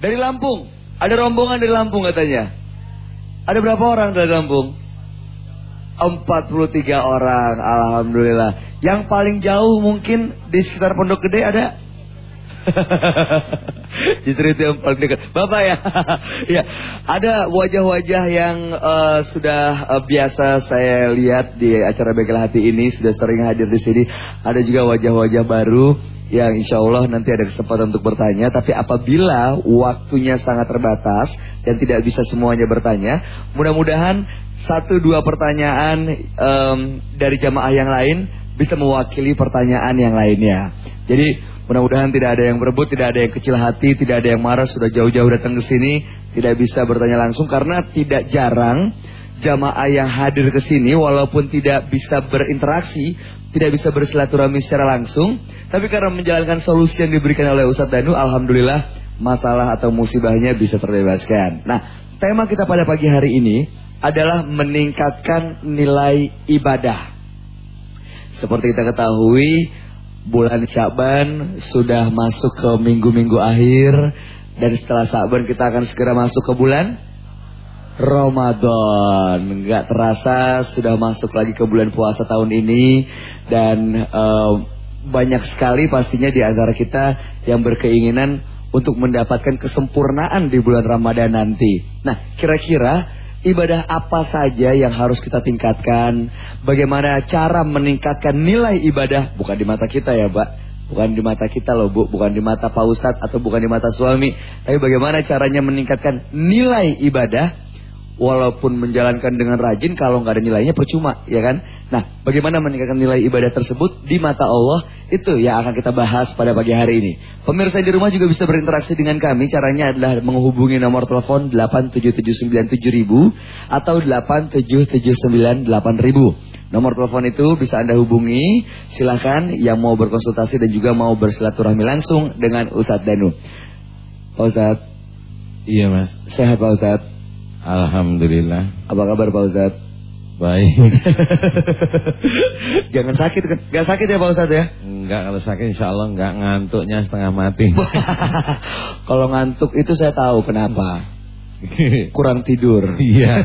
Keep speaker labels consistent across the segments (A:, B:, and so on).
A: Dari Lampung. Ada rombongan dari Lampung katanya. Ada berapa orang dari Lampung? 43 orang, Alhamdulillah. Yang paling jauh mungkin di sekitar Pondok Gede ada? Justru itu yang paling dekat. Bapak ya. ya, ada wajah-wajah yang uh, sudah uh, biasa saya lihat di acara Bekel Hati ini sudah sering hadir di sini. Ada juga wajah-wajah baru yang insya Allah nanti ada kesempatan untuk bertanya. Tapi apabila waktunya sangat terbatas dan tidak bisa semuanya bertanya, mudah-mudahan satu dua pertanyaan um, dari jamaah yang lain bisa mewakili pertanyaan yang lainnya. Jadi Mudah-mudahan tidak ada yang berebut, tidak ada yang kecil hati, tidak ada yang marah sudah jauh-jauh datang ke sini, tidak bisa bertanya langsung karena tidak jarang jamaah yang hadir ke sini walaupun tidak bisa berinteraksi, tidak bisa bersilaturahmi secara langsung, tapi karena menjalankan solusi yang diberikan oleh Ustadz Danu, alhamdulillah masalah atau musibahnya bisa terbebaskan. Nah, tema kita pada pagi hari ini adalah meningkatkan nilai ibadah. Seperti kita ketahui, bulan Syaban sudah masuk ke minggu-minggu akhir dan setelah Syaban kita akan segera masuk ke bulan Ramadan. Enggak terasa sudah masuk lagi ke bulan puasa tahun ini. Dan uh, banyak sekali pastinya di antara kita yang berkeinginan untuk mendapatkan kesempurnaan di bulan Ramadan nanti. Nah, kira-kira ibadah apa saja yang harus kita tingkatkan, bagaimana cara meningkatkan nilai ibadah, bukan di mata kita ya Pak, bukan di mata kita loh Bu, bukan di mata Pak Ustadz atau bukan di mata suami, tapi bagaimana caranya meningkatkan nilai ibadah walaupun menjalankan dengan rajin kalau nggak ada nilainya percuma, ya kan? Nah, bagaimana meningkatkan nilai ibadah tersebut di mata Allah itu yang akan kita bahas pada pagi hari ini. Pemirsa di rumah juga bisa berinteraksi dengan kami. Caranya adalah menghubungi nomor telepon 877978000 atau 877988000. Nomor telepon itu bisa Anda hubungi. Silahkan yang mau berkonsultasi dan juga mau bersilaturahmi langsung dengan Ustadz Danu. Pak Ustadz.
B: Iya mas.
A: Sehat Pak Ustadz.
B: Alhamdulillah.
A: Apa kabar Pak Ustadz?
B: Baik.
A: Jangan sakit kan? Gak sakit ya Pak Ustadz ya?
B: Enggak, kalau sakit insya Allah enggak ngantuknya setengah mati.
A: kalau ngantuk itu saya tahu kenapa. Kurang tidur.
B: Iya.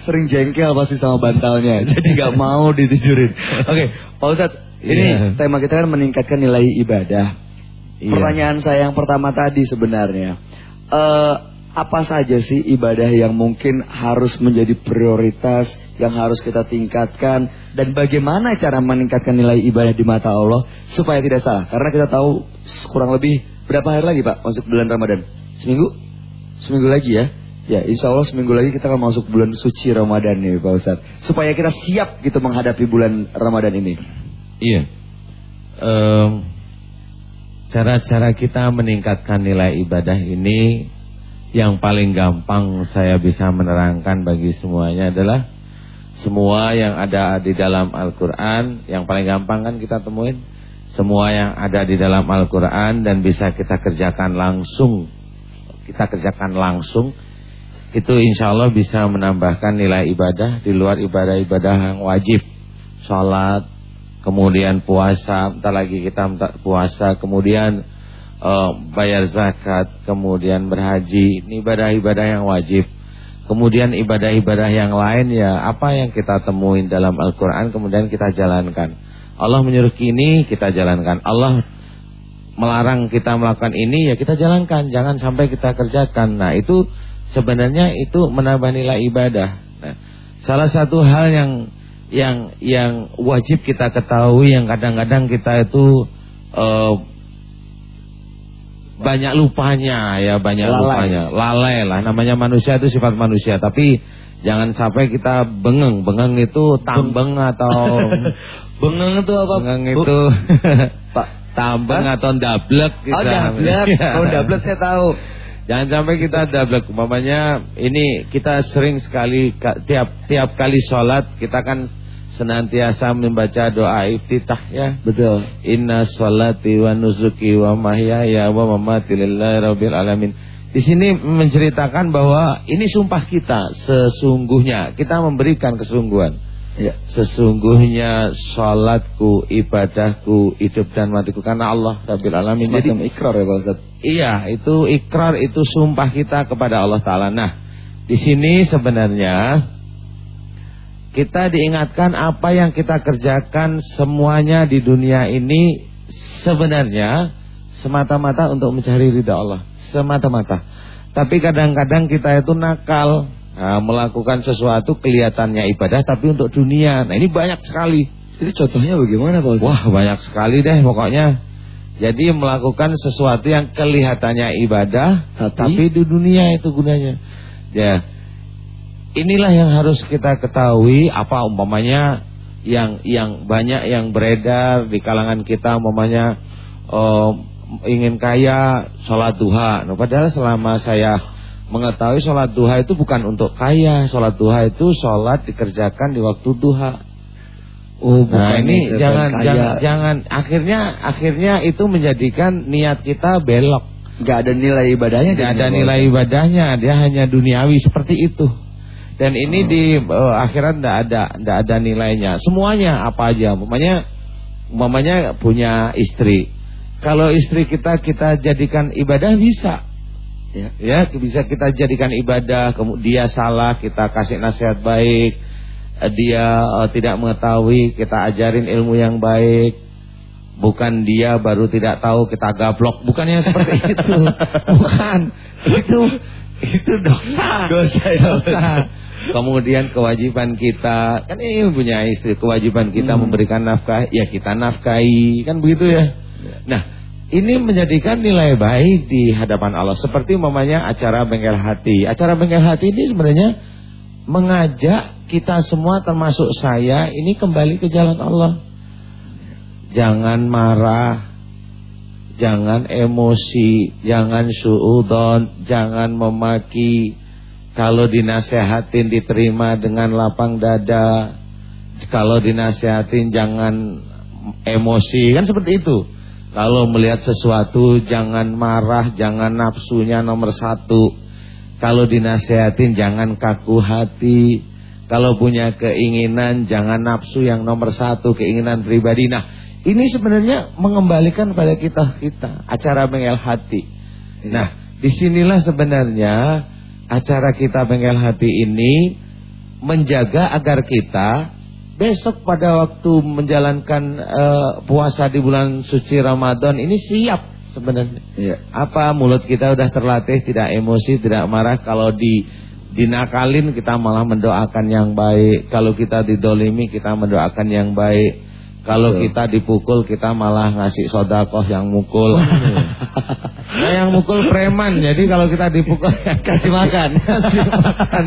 A: Sering jengkel pasti sama bantalnya. Jadi gak mau ditidurin. Oke, okay, Pak Ustadz. Ini yeah. tema kita kan meningkatkan nilai ibadah. Yeah. Pertanyaan saya yang pertama tadi sebenarnya. Uh, apa saja sih ibadah yang mungkin harus menjadi prioritas yang harus kita tingkatkan? Dan bagaimana cara meningkatkan nilai ibadah di mata Allah supaya tidak salah? Karena kita tahu kurang lebih berapa hari lagi Pak masuk bulan Ramadan? Seminggu? Seminggu lagi ya? Ya insya Allah seminggu lagi kita akan masuk bulan suci Ramadan nih Pak Ustadz. Supaya kita siap gitu menghadapi bulan Ramadan ini.
B: Iya. Um, cara-cara kita meningkatkan nilai ibadah ini yang paling gampang saya bisa menerangkan bagi semuanya adalah semua yang ada di dalam Al-Quran. Yang paling gampang kan kita temuin? Semua yang ada di dalam Al-Quran dan bisa kita kerjakan langsung. Kita kerjakan langsung. Itu insya Allah bisa menambahkan nilai ibadah di luar ibadah-ibadah yang wajib. Sholat kemudian puasa entar lagi kita puasa kemudian uh, bayar zakat, kemudian berhaji, ini ibadah-ibadah yang wajib. Kemudian ibadah-ibadah yang lain ya apa yang kita temuin dalam Al-Quran kemudian kita jalankan. Allah menyuruh ini kita jalankan. Allah melarang kita melakukan ini ya kita jalankan. Jangan sampai kita kerjakan. Nah itu sebenarnya itu menambah nilai ibadah. Nah, salah satu hal yang yang yang wajib kita ketahui yang kadang-kadang kita itu uh, banyak lupanya ya banyak lalai. lupanya. Lalai lah namanya manusia itu sifat manusia. Tapi jangan sampai kita bengeng. Bengeng itu tambeng atau
A: bengeng itu apa?
B: Bengeng itu pak tambeng atau dablek
A: oh dablek oh dablek saya tahu.
B: Jangan sampai kita dablek umpamanya ini kita sering sekali tiap tiap kali sholat kita kan senantiasa membaca doa iftitah ya.
A: Betul.
B: Inna sholati wa nusuki wa mahyaya wa mamati lillahi rabbil alamin. Di sini menceritakan bahwa ini sumpah kita sesungguhnya kita memberikan kesungguhan. Ya. Sesungguhnya sholatku, ibadahku, hidup dan matiku karena Allah Rabbil Alamin.
A: Jadi ikrar ya Pak Ustaz?
B: Iya, itu ikrar, itu sumpah kita kepada Allah Ta'ala. Nah, di sini sebenarnya kita diingatkan apa yang kita kerjakan semuanya di dunia ini sebenarnya semata-mata untuk mencari ridha Allah. Semata-mata. Tapi kadang-kadang kita itu nakal nah, melakukan sesuatu kelihatannya ibadah tapi untuk dunia. Nah ini banyak sekali.
A: Itu contohnya bagaimana Pak
B: Wah banyak sekali deh pokoknya. Jadi melakukan sesuatu yang kelihatannya ibadah tapi, tapi di dunia itu gunanya. Ya. Inilah yang harus kita ketahui apa umpamanya yang yang banyak yang beredar di kalangan kita umpamanya um, ingin kaya sholat duha. Nah, padahal selama saya mengetahui sholat duha itu bukan untuk kaya. Sholat duha itu sholat dikerjakan di waktu duha. Oh, nah ini jangan kaya. jangan jangan akhirnya akhirnya itu menjadikan niat kita belok.
A: Gak ada nilai ibadahnya.
B: Gak ada nilai ibadahnya. Dia hanya duniawi seperti itu. Dan ini di uh, akhirat tidak ada tidak ada nilainya. Semuanya apa aja. Umpamanya umpamanya punya istri. Kalau istri kita kita jadikan ibadah bisa. Ya, ya bisa kita jadikan ibadah dia salah kita kasih nasihat baik. Eh, dia uh, tidak mengetahui kita ajarin ilmu yang baik. Bukan dia baru tidak tahu kita gablok bukannya seperti itu. Bukan. Itu itu dosa. Dosa dosa kemudian kewajiban kita kan ini punya istri kewajiban kita hmm. memberikan nafkah ya kita nafkahi kan begitu ya, nah ini menjadikan nilai baik di hadapan Allah. Seperti mamanya acara bengkel hati. Acara bengkel hati ini sebenarnya mengajak kita semua termasuk saya ini kembali ke jalan Allah. Jangan marah, jangan emosi, jangan suudon, jangan memaki. Kalau dinasehatin diterima dengan lapang dada. Kalau dinasehatin jangan emosi, kan seperti itu. Kalau melihat sesuatu jangan marah, jangan nafsunya nomor satu. Kalau dinasehatin jangan kaku hati. Kalau punya keinginan jangan nafsu yang nomor satu, keinginan pribadi. Nah ini sebenarnya mengembalikan pada kita kita acara bengkel hati. Nah di sinilah sebenarnya acara kita bengkel hati ini menjaga agar kita besok pada waktu menjalankan uh, puasa di bulan suci Ramadan ini siap sebenarnya. Ya. Apa mulut kita udah terlatih tidak emosi, tidak marah kalau di dinakalin kita malah mendoakan yang baik. Kalau kita didolimi kita mendoakan yang baik. Kalau kita dipukul kita malah ngasih sodakoh yang mukul. nah yang mukul preman. Jadi kalau kita dipukul
A: kasih makan. kasih makan.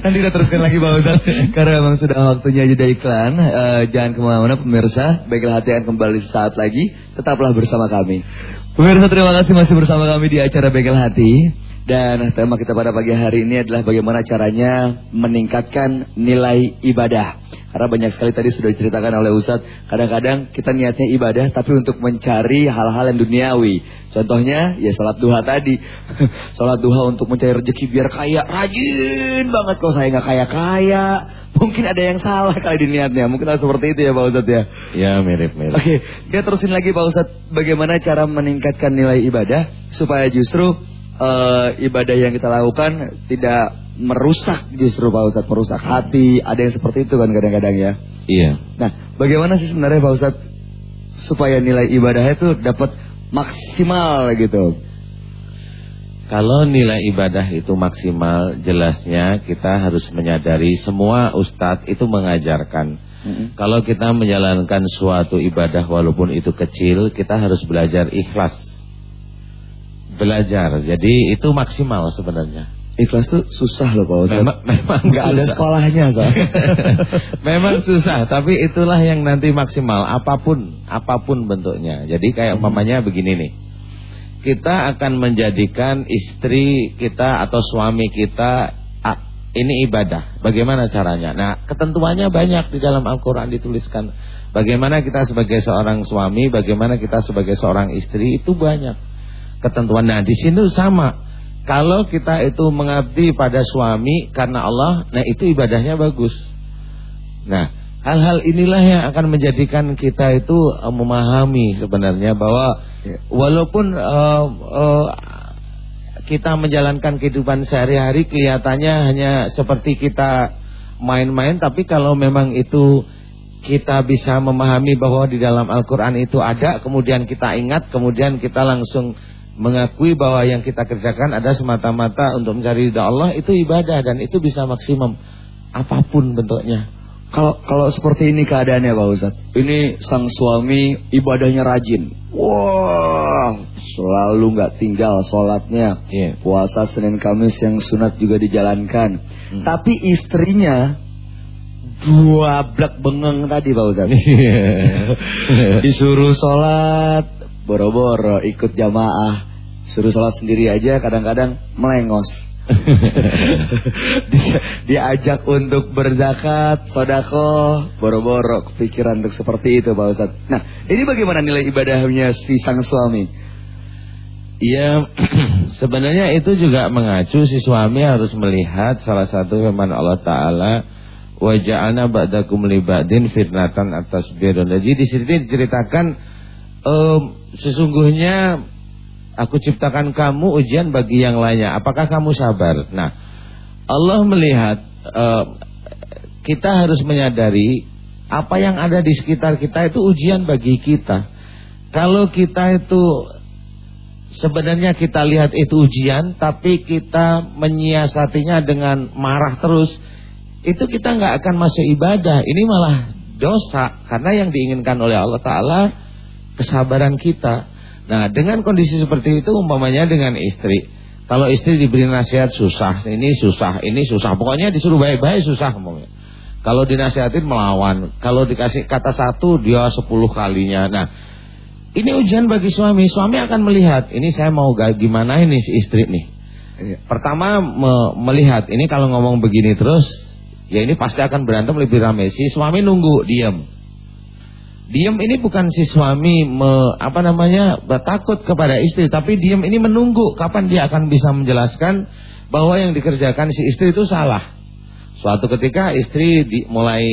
A: Nanti kita teruskan lagi Pak Ustaz. Karena memang sudah waktunya jeda iklan. Uh, jangan ke mana-mana pemirsa. Baiklah hati akan kembali saat lagi. Tetaplah bersama kami. Pemirsa terima kasih masih bersama kami di acara Begal Hati. Dan tema kita pada pagi hari ini adalah bagaimana caranya meningkatkan nilai ibadah. Karena banyak sekali tadi sudah diceritakan oleh Ustadz, kadang-kadang kita niatnya ibadah tapi untuk mencari hal-hal yang duniawi. Contohnya ya sholat duha tadi. sholat duha untuk mencari rezeki biar kaya, rajin banget kok saya nggak kaya-kaya. Mungkin ada yang salah kali di niatnya. Mungkin harus seperti itu ya Pak Ustadz ya.
B: Ya mirip-mirip.
A: Oke, kita terusin lagi Pak Ustadz. Bagaimana cara meningkatkan nilai ibadah supaya justru uh, ibadah yang kita lakukan tidak merusak justru Pak Ustadz, merusak hati. Ada yang seperti itu kan kadang-kadang ya.
B: Iya.
A: Nah, bagaimana sih sebenarnya Pak Ustadz supaya nilai ibadahnya itu dapat maksimal gitu?
B: Kalau nilai ibadah itu maksimal, jelasnya kita harus menyadari semua ustadz itu mengajarkan. Mm -hmm. Kalau kita menjalankan suatu ibadah walaupun itu kecil, kita harus belajar ikhlas. Belajar, jadi itu maksimal sebenarnya.
A: Ikhlas tuh susah loh Pak Ustaz.
B: Memang, memang
A: nggak ada sekolahnya so.
B: memang susah, tapi itulah yang nanti maksimal apa pun apa pun bentuknya. Jadi kayak hmm. begini nih. Kita akan menjadikan istri kita atau suami kita ini ibadah. Bagaimana caranya? Nah, ketentuannya banyak di dalam Al-Qur'an dituliskan. Bagaimana kita sebagai seorang suami, bagaimana kita sebagai seorang istri itu banyak ketentuan. Nah, di sini sama kalau kita itu mengabdi pada suami karena Allah, nah itu ibadahnya bagus. Nah, hal-hal inilah yang akan menjadikan kita itu uh, memahami sebenarnya bahwa ya. walaupun uh, uh, kita menjalankan kehidupan sehari-hari kelihatannya hanya seperti kita main-main tapi kalau memang itu kita bisa memahami bahwa di dalam Al-Qur'an itu ada kemudian kita ingat kemudian kita langsung mengakui bahwa yang kita kerjakan ada semata-mata untuk mencari ridha Allah itu ibadah dan itu bisa maksimum apa pun bentuknya.
A: Kalau kalau seperti ini keadaannya Pak Ustaz. Ini sang suami ibadahnya rajin. Wah, selalu nggak tinggal sholatnya. Yeah. Puasa Senin Kamis yang sunat juga dijalankan. Hmm. Tapi istrinya dua blak bengeng tadi Pak Ustaz. Disuruh sholat, boro-boro ikut jamaah. Suruh sholat sendiri aja kadang-kadang melengos. diajak untuk berzakat, sodako, boro-boro kepikiran untuk seperti itu Pak Ustaz. Nah, ini bagaimana nilai ibadahnya si sang suami?
B: Iya, sebenarnya itu juga mengacu si suami harus melihat salah satu firman Allah Ta'ala Waja'ana ba'dakum libadin fitnatan atas birun Jadi di sini diceritakan um, Sesungguhnya Aku ciptakan kamu ujian bagi yang lainnya. Apakah kamu sabar? Nah, Allah melihat uh, kita harus menyadari apa yang ada di sekitar kita itu ujian bagi kita. Kalau kita itu sebenarnya kita lihat itu ujian, tapi kita menyiasatinya dengan marah terus, itu kita nggak akan masuk ibadah. Ini malah dosa karena yang diinginkan oleh Allah Taala kesabaran kita. Nah dengan kondisi seperti itu umpamanya dengan istri. Kalau istri diberi nasihat susah Ini susah, ini susah. Pokoknya disuruh baik-baik susah umpamanya. Kalau dinasihatin melawan. Kalau dikasih kata satu dia sepuluh kalinya. Nah ini ujian bagi suami. Suami akan melihat Ini saya mau gimana ini si istri nih? Iya. Pertama me melihat Ini kalau ngomong begini terus Ya ini pasti akan berantem lebih ramai Si suami nunggu, diam Diam ini bukan si suami me, apa namanya takut kepada istri, tapi diam ini menunggu kapan dia akan bisa menjelaskan bahwa yang dikerjakan si istri itu salah. Suatu ketika istri di, mulai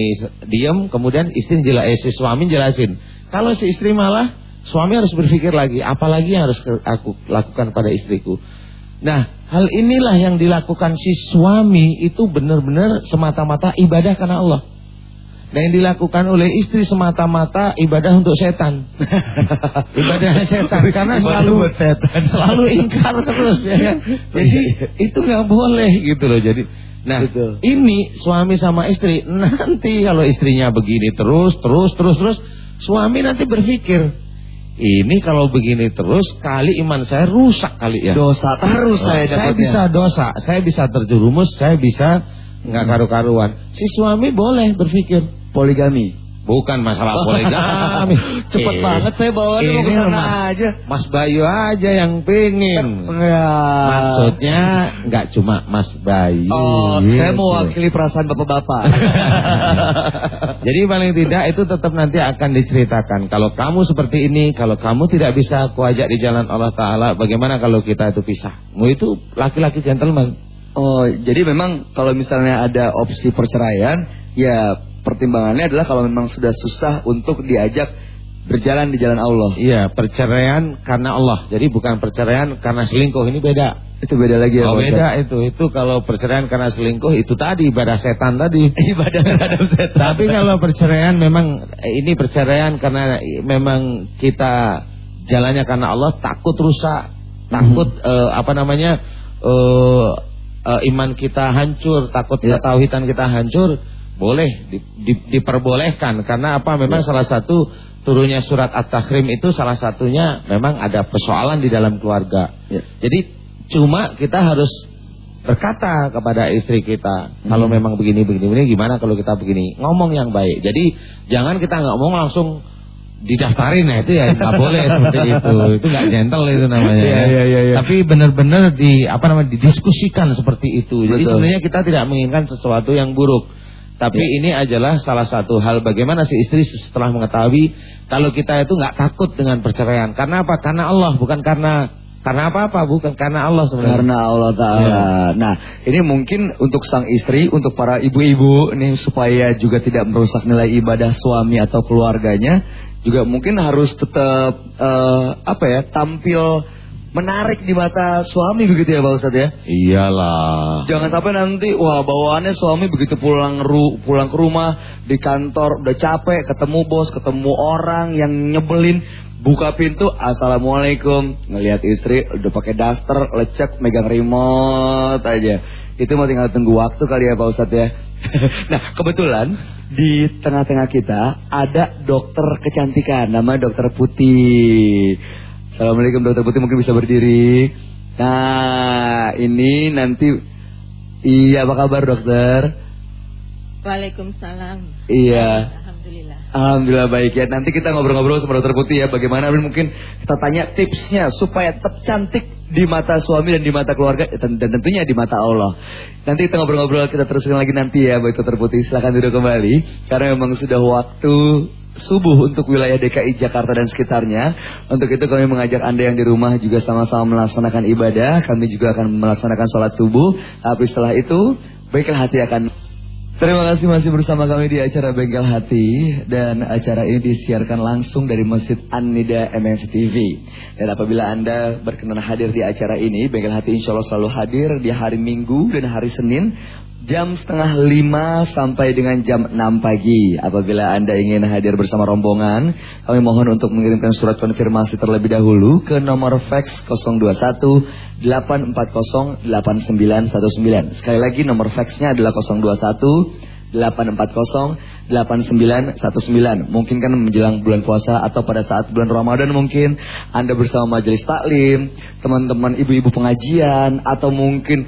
B: diam, kemudian istri jelasin, eh, si suami jelasin. Kalau si istri malah, suami harus berpikir lagi, apalagi yang harus aku lakukan pada istriku. Nah, hal inilah yang dilakukan si suami itu benar-benar semata-mata ibadah karena Allah. Dan yang dilakukan oleh istri semata-mata ibadah untuk setan. ibadah setan karena selalu setan. selalu ingkar terus ya kan. Jadi itu nggak boleh gitu loh. Jadi nah Betul. ini suami sama istri nanti kalau istrinya begini terus terus terus terus suami nanti berpikir ini kalau begini terus kali iman saya rusak kali ya.
A: Dosa terus saya
B: Saya bisa dosa, saya bisa terjerumus, saya bisa nggak karu-karuan. Si suami boleh berpikir
A: poligami.
B: Bukan masalah poligami.
A: Cepet eh, banget saya bawa ini
B: mau mas, aja. Mas Bayu aja yang pengen. Ya. Maksudnya nggak cuma Mas Bayu.
A: Oh, gitu. saya mewakili perasaan bapak-bapak.
B: Jadi paling tidak itu tetap nanti akan diceritakan. Kalau kamu seperti ini, kalau kamu tidak bisa aku ajak di jalan Allah Taala, bagaimana kalau kita itu pisah? Mau itu laki-laki gentleman.
A: Oh, jadi memang kalau misalnya ada opsi perceraian, ya pertimbangannya adalah kalau memang sudah susah untuk diajak berjalan di jalan Allah.
B: Iya, perceraian karena Allah. Jadi bukan perceraian karena selingkuh ini beda.
A: Itu beda lagi
B: ya. Oh, beda itu. Itu kalau perceraian karena selingkuh itu tadi ibadah setan tadi.
A: ibadah terhadap setan.
B: Tapi kalau perceraian memang ini perceraian karena memang kita jalannya karena Allah takut rusak, takut mm -hmm. uh, apa namanya? uh, uh, iman kita hancur, takut ya. ketauhidan kita hancur boleh di, di, diperbolehkan karena apa? Memang ya. salah satu turunnya surat At-Tahrim itu salah satunya memang ada persoalan di dalam keluarga. Ya. Jadi cuma kita harus berkata kepada istri kita, hmm. kalau memang begini begini begini gimana kalau kita begini? Ngomong yang baik. Jadi jangan kita nggak ngomong langsung didaftarin ya itu ya nggak boleh seperti itu itu nggak gentle itu namanya ya, ya, ya, ya. tapi benar-benar di apa namanya didiskusikan seperti itu jadi sebenarnya kita tidak menginginkan sesuatu yang buruk tapi ya. ini adalah salah satu hal bagaimana si istri setelah mengetahui kalau kita itu nggak takut dengan perceraian. Karena apa? Karena Allah bukan karena karena apa-apa bukan karena Allah sebenarnya.
A: Karena Allah Taala. Ya. Nah, ini mungkin untuk sang istri, untuk para ibu-ibu nih supaya juga tidak merusak nilai ibadah suami atau keluarganya, juga mungkin harus tetap uh, apa ya tampil menarik di mata suami begitu ya Pak Ustadz ya?
B: Iyalah.
A: Jangan sampai nanti wah bawaannya suami begitu pulang ru, pulang ke rumah di kantor udah capek ketemu bos, ketemu orang yang nyebelin buka pintu assalamualaikum ngelihat istri udah pakai daster lecek megang remote aja itu mau tinggal tunggu waktu kali ya Pak Ustadz ya nah kebetulan di tengah-tengah kita ada dokter kecantikan nama dokter Putih Assalamualaikum dokter Putih. Mungkin bisa berdiri. Nah ini nanti iya apa kabar dokter?
C: Waalaikumsalam.
A: Iya. Alhamdulillah. Baik. Ya. Nanti kita ngobrol-ngobrol sama dokter Putih ya. Bagaimana? Mungkin kita tanya tipsnya supaya tetap cantik di mata suami dan di mata keluarga dan tentunya di mata Allah. Nanti kita ngobrol-ngobrol kita teruskan lagi nanti ya Baik dokter Putih. Silahkan duduk kembali karena memang sudah waktu subuh untuk wilayah DKI Jakarta dan sekitarnya. Untuk itu kami mengajak Anda yang di rumah juga sama-sama melaksanakan ibadah. Kami juga akan melaksanakan sholat subuh. Tapi setelah itu, baiklah hati akan Terima kasih masih bersama kami di acara Bengkel Hati dan acara ini disiarkan langsung dari Masjid An-Nida MNC TV. Dan apabila Anda berkenan hadir di acara ini, Bengkel Hati insya Allah selalu hadir di hari Minggu dan hari Senin jam setengah lima sampai dengan jam enam pagi. Apabila Anda ingin hadir bersama rombongan, kami mohon untuk mengirimkan surat konfirmasi terlebih dahulu ke nomor fax 021 840 8919. Sekali lagi nomor faxnya adalah 021 840 8919 Mungkin kan menjelang bulan puasa Atau pada saat bulan Ramadan mungkin Anda bersama majelis taklim Teman-teman ibu-ibu pengajian Atau mungkin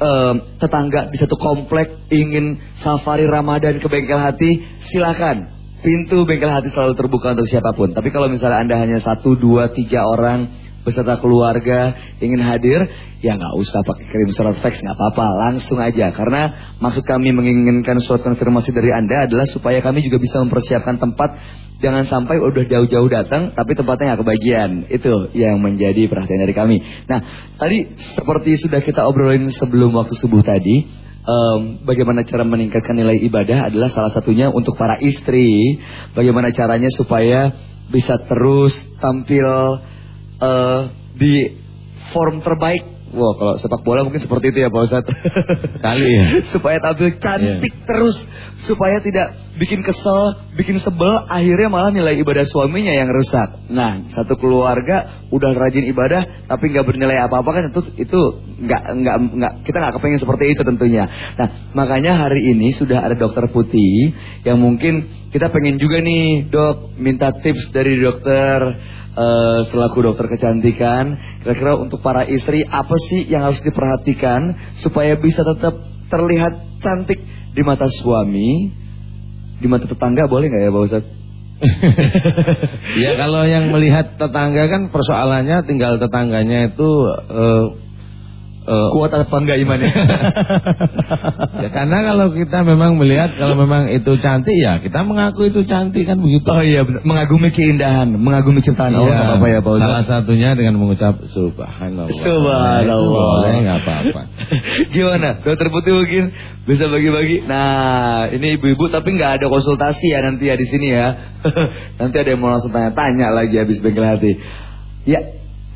A: uh, tetangga di satu komplek ingin safari Ramadan ke bengkel hati, silakan. Pintu bengkel hati selalu terbuka untuk siapa pun. Tapi kalau misalnya anda hanya satu, dua, tiga orang beserta keluarga ingin hadir, ya nggak usah pakai kirim surat fax nggak apa-apa, langsung aja. Karena maksud kami menginginkan surat konfirmasi dari anda adalah supaya kami juga bisa mempersiapkan tempat Jangan sampai udah jauh-jauh datang tapi tempatnya nggak kebagian. Itu yang menjadi perhatian dari kami. Nah, tadi seperti sudah kita obrolin sebelum waktu subuh tadi, um, bagaimana cara meningkatkan nilai ibadah adalah salah satunya untuk para istri. Bagaimana caranya supaya bisa terus tampil uh, di form terbaik. Wah kalau sepak bola mungkin seperti itu ya Pak Ustadz.
B: Kali ya.
A: Supaya tampil cantik yeah. terus Supaya tidak bikin kesel, bikin sebel Akhirnya malah nilai ibadah suaminya yang rusak. Nah satu keluarga udah rajin ibadah Tapi nggak bernilai apa-apa kan itu itu nggak nggak nggak kita nggak kepengen seperti itu tentunya. Nah makanya hari ini sudah ada dokter putih Yang mungkin kita pengen juga nih dok Minta tips dari dokter uh, selaku dokter kecantikan, kira-kira untuk para istri apa sih yang harus diperhatikan supaya bisa tetap terlihat cantik di mata suami, di mata tetangga boleh nggak ya Pak Ustadz?
B: ya kalau yang melihat tetangga kan persoalannya tinggal tetangganya itu uh,
A: uh, kuat apa enggak imannya?
B: ya karena kalau kita memang melihat kalau memang itu cantik ya kita mengaku itu cantik kan begitu.
A: Oh iya benar. Mengagumi keindahan, mengagumi ciptaan Allah apa-apa ya Pak
B: Ustaz. Salah satunya dengan mengucap subhanallah.
A: Subhanallah.
B: Boleh enggak apa-apa.
A: Gimana? Dokter Putih mungkin bisa bagi-bagi. Nah, ini ibu-ibu tapi nggak ada konsultasi ya nanti ya di sini ya. nanti ada yang mau langsung tanya-tanya lagi habis bengkel hati. Ya,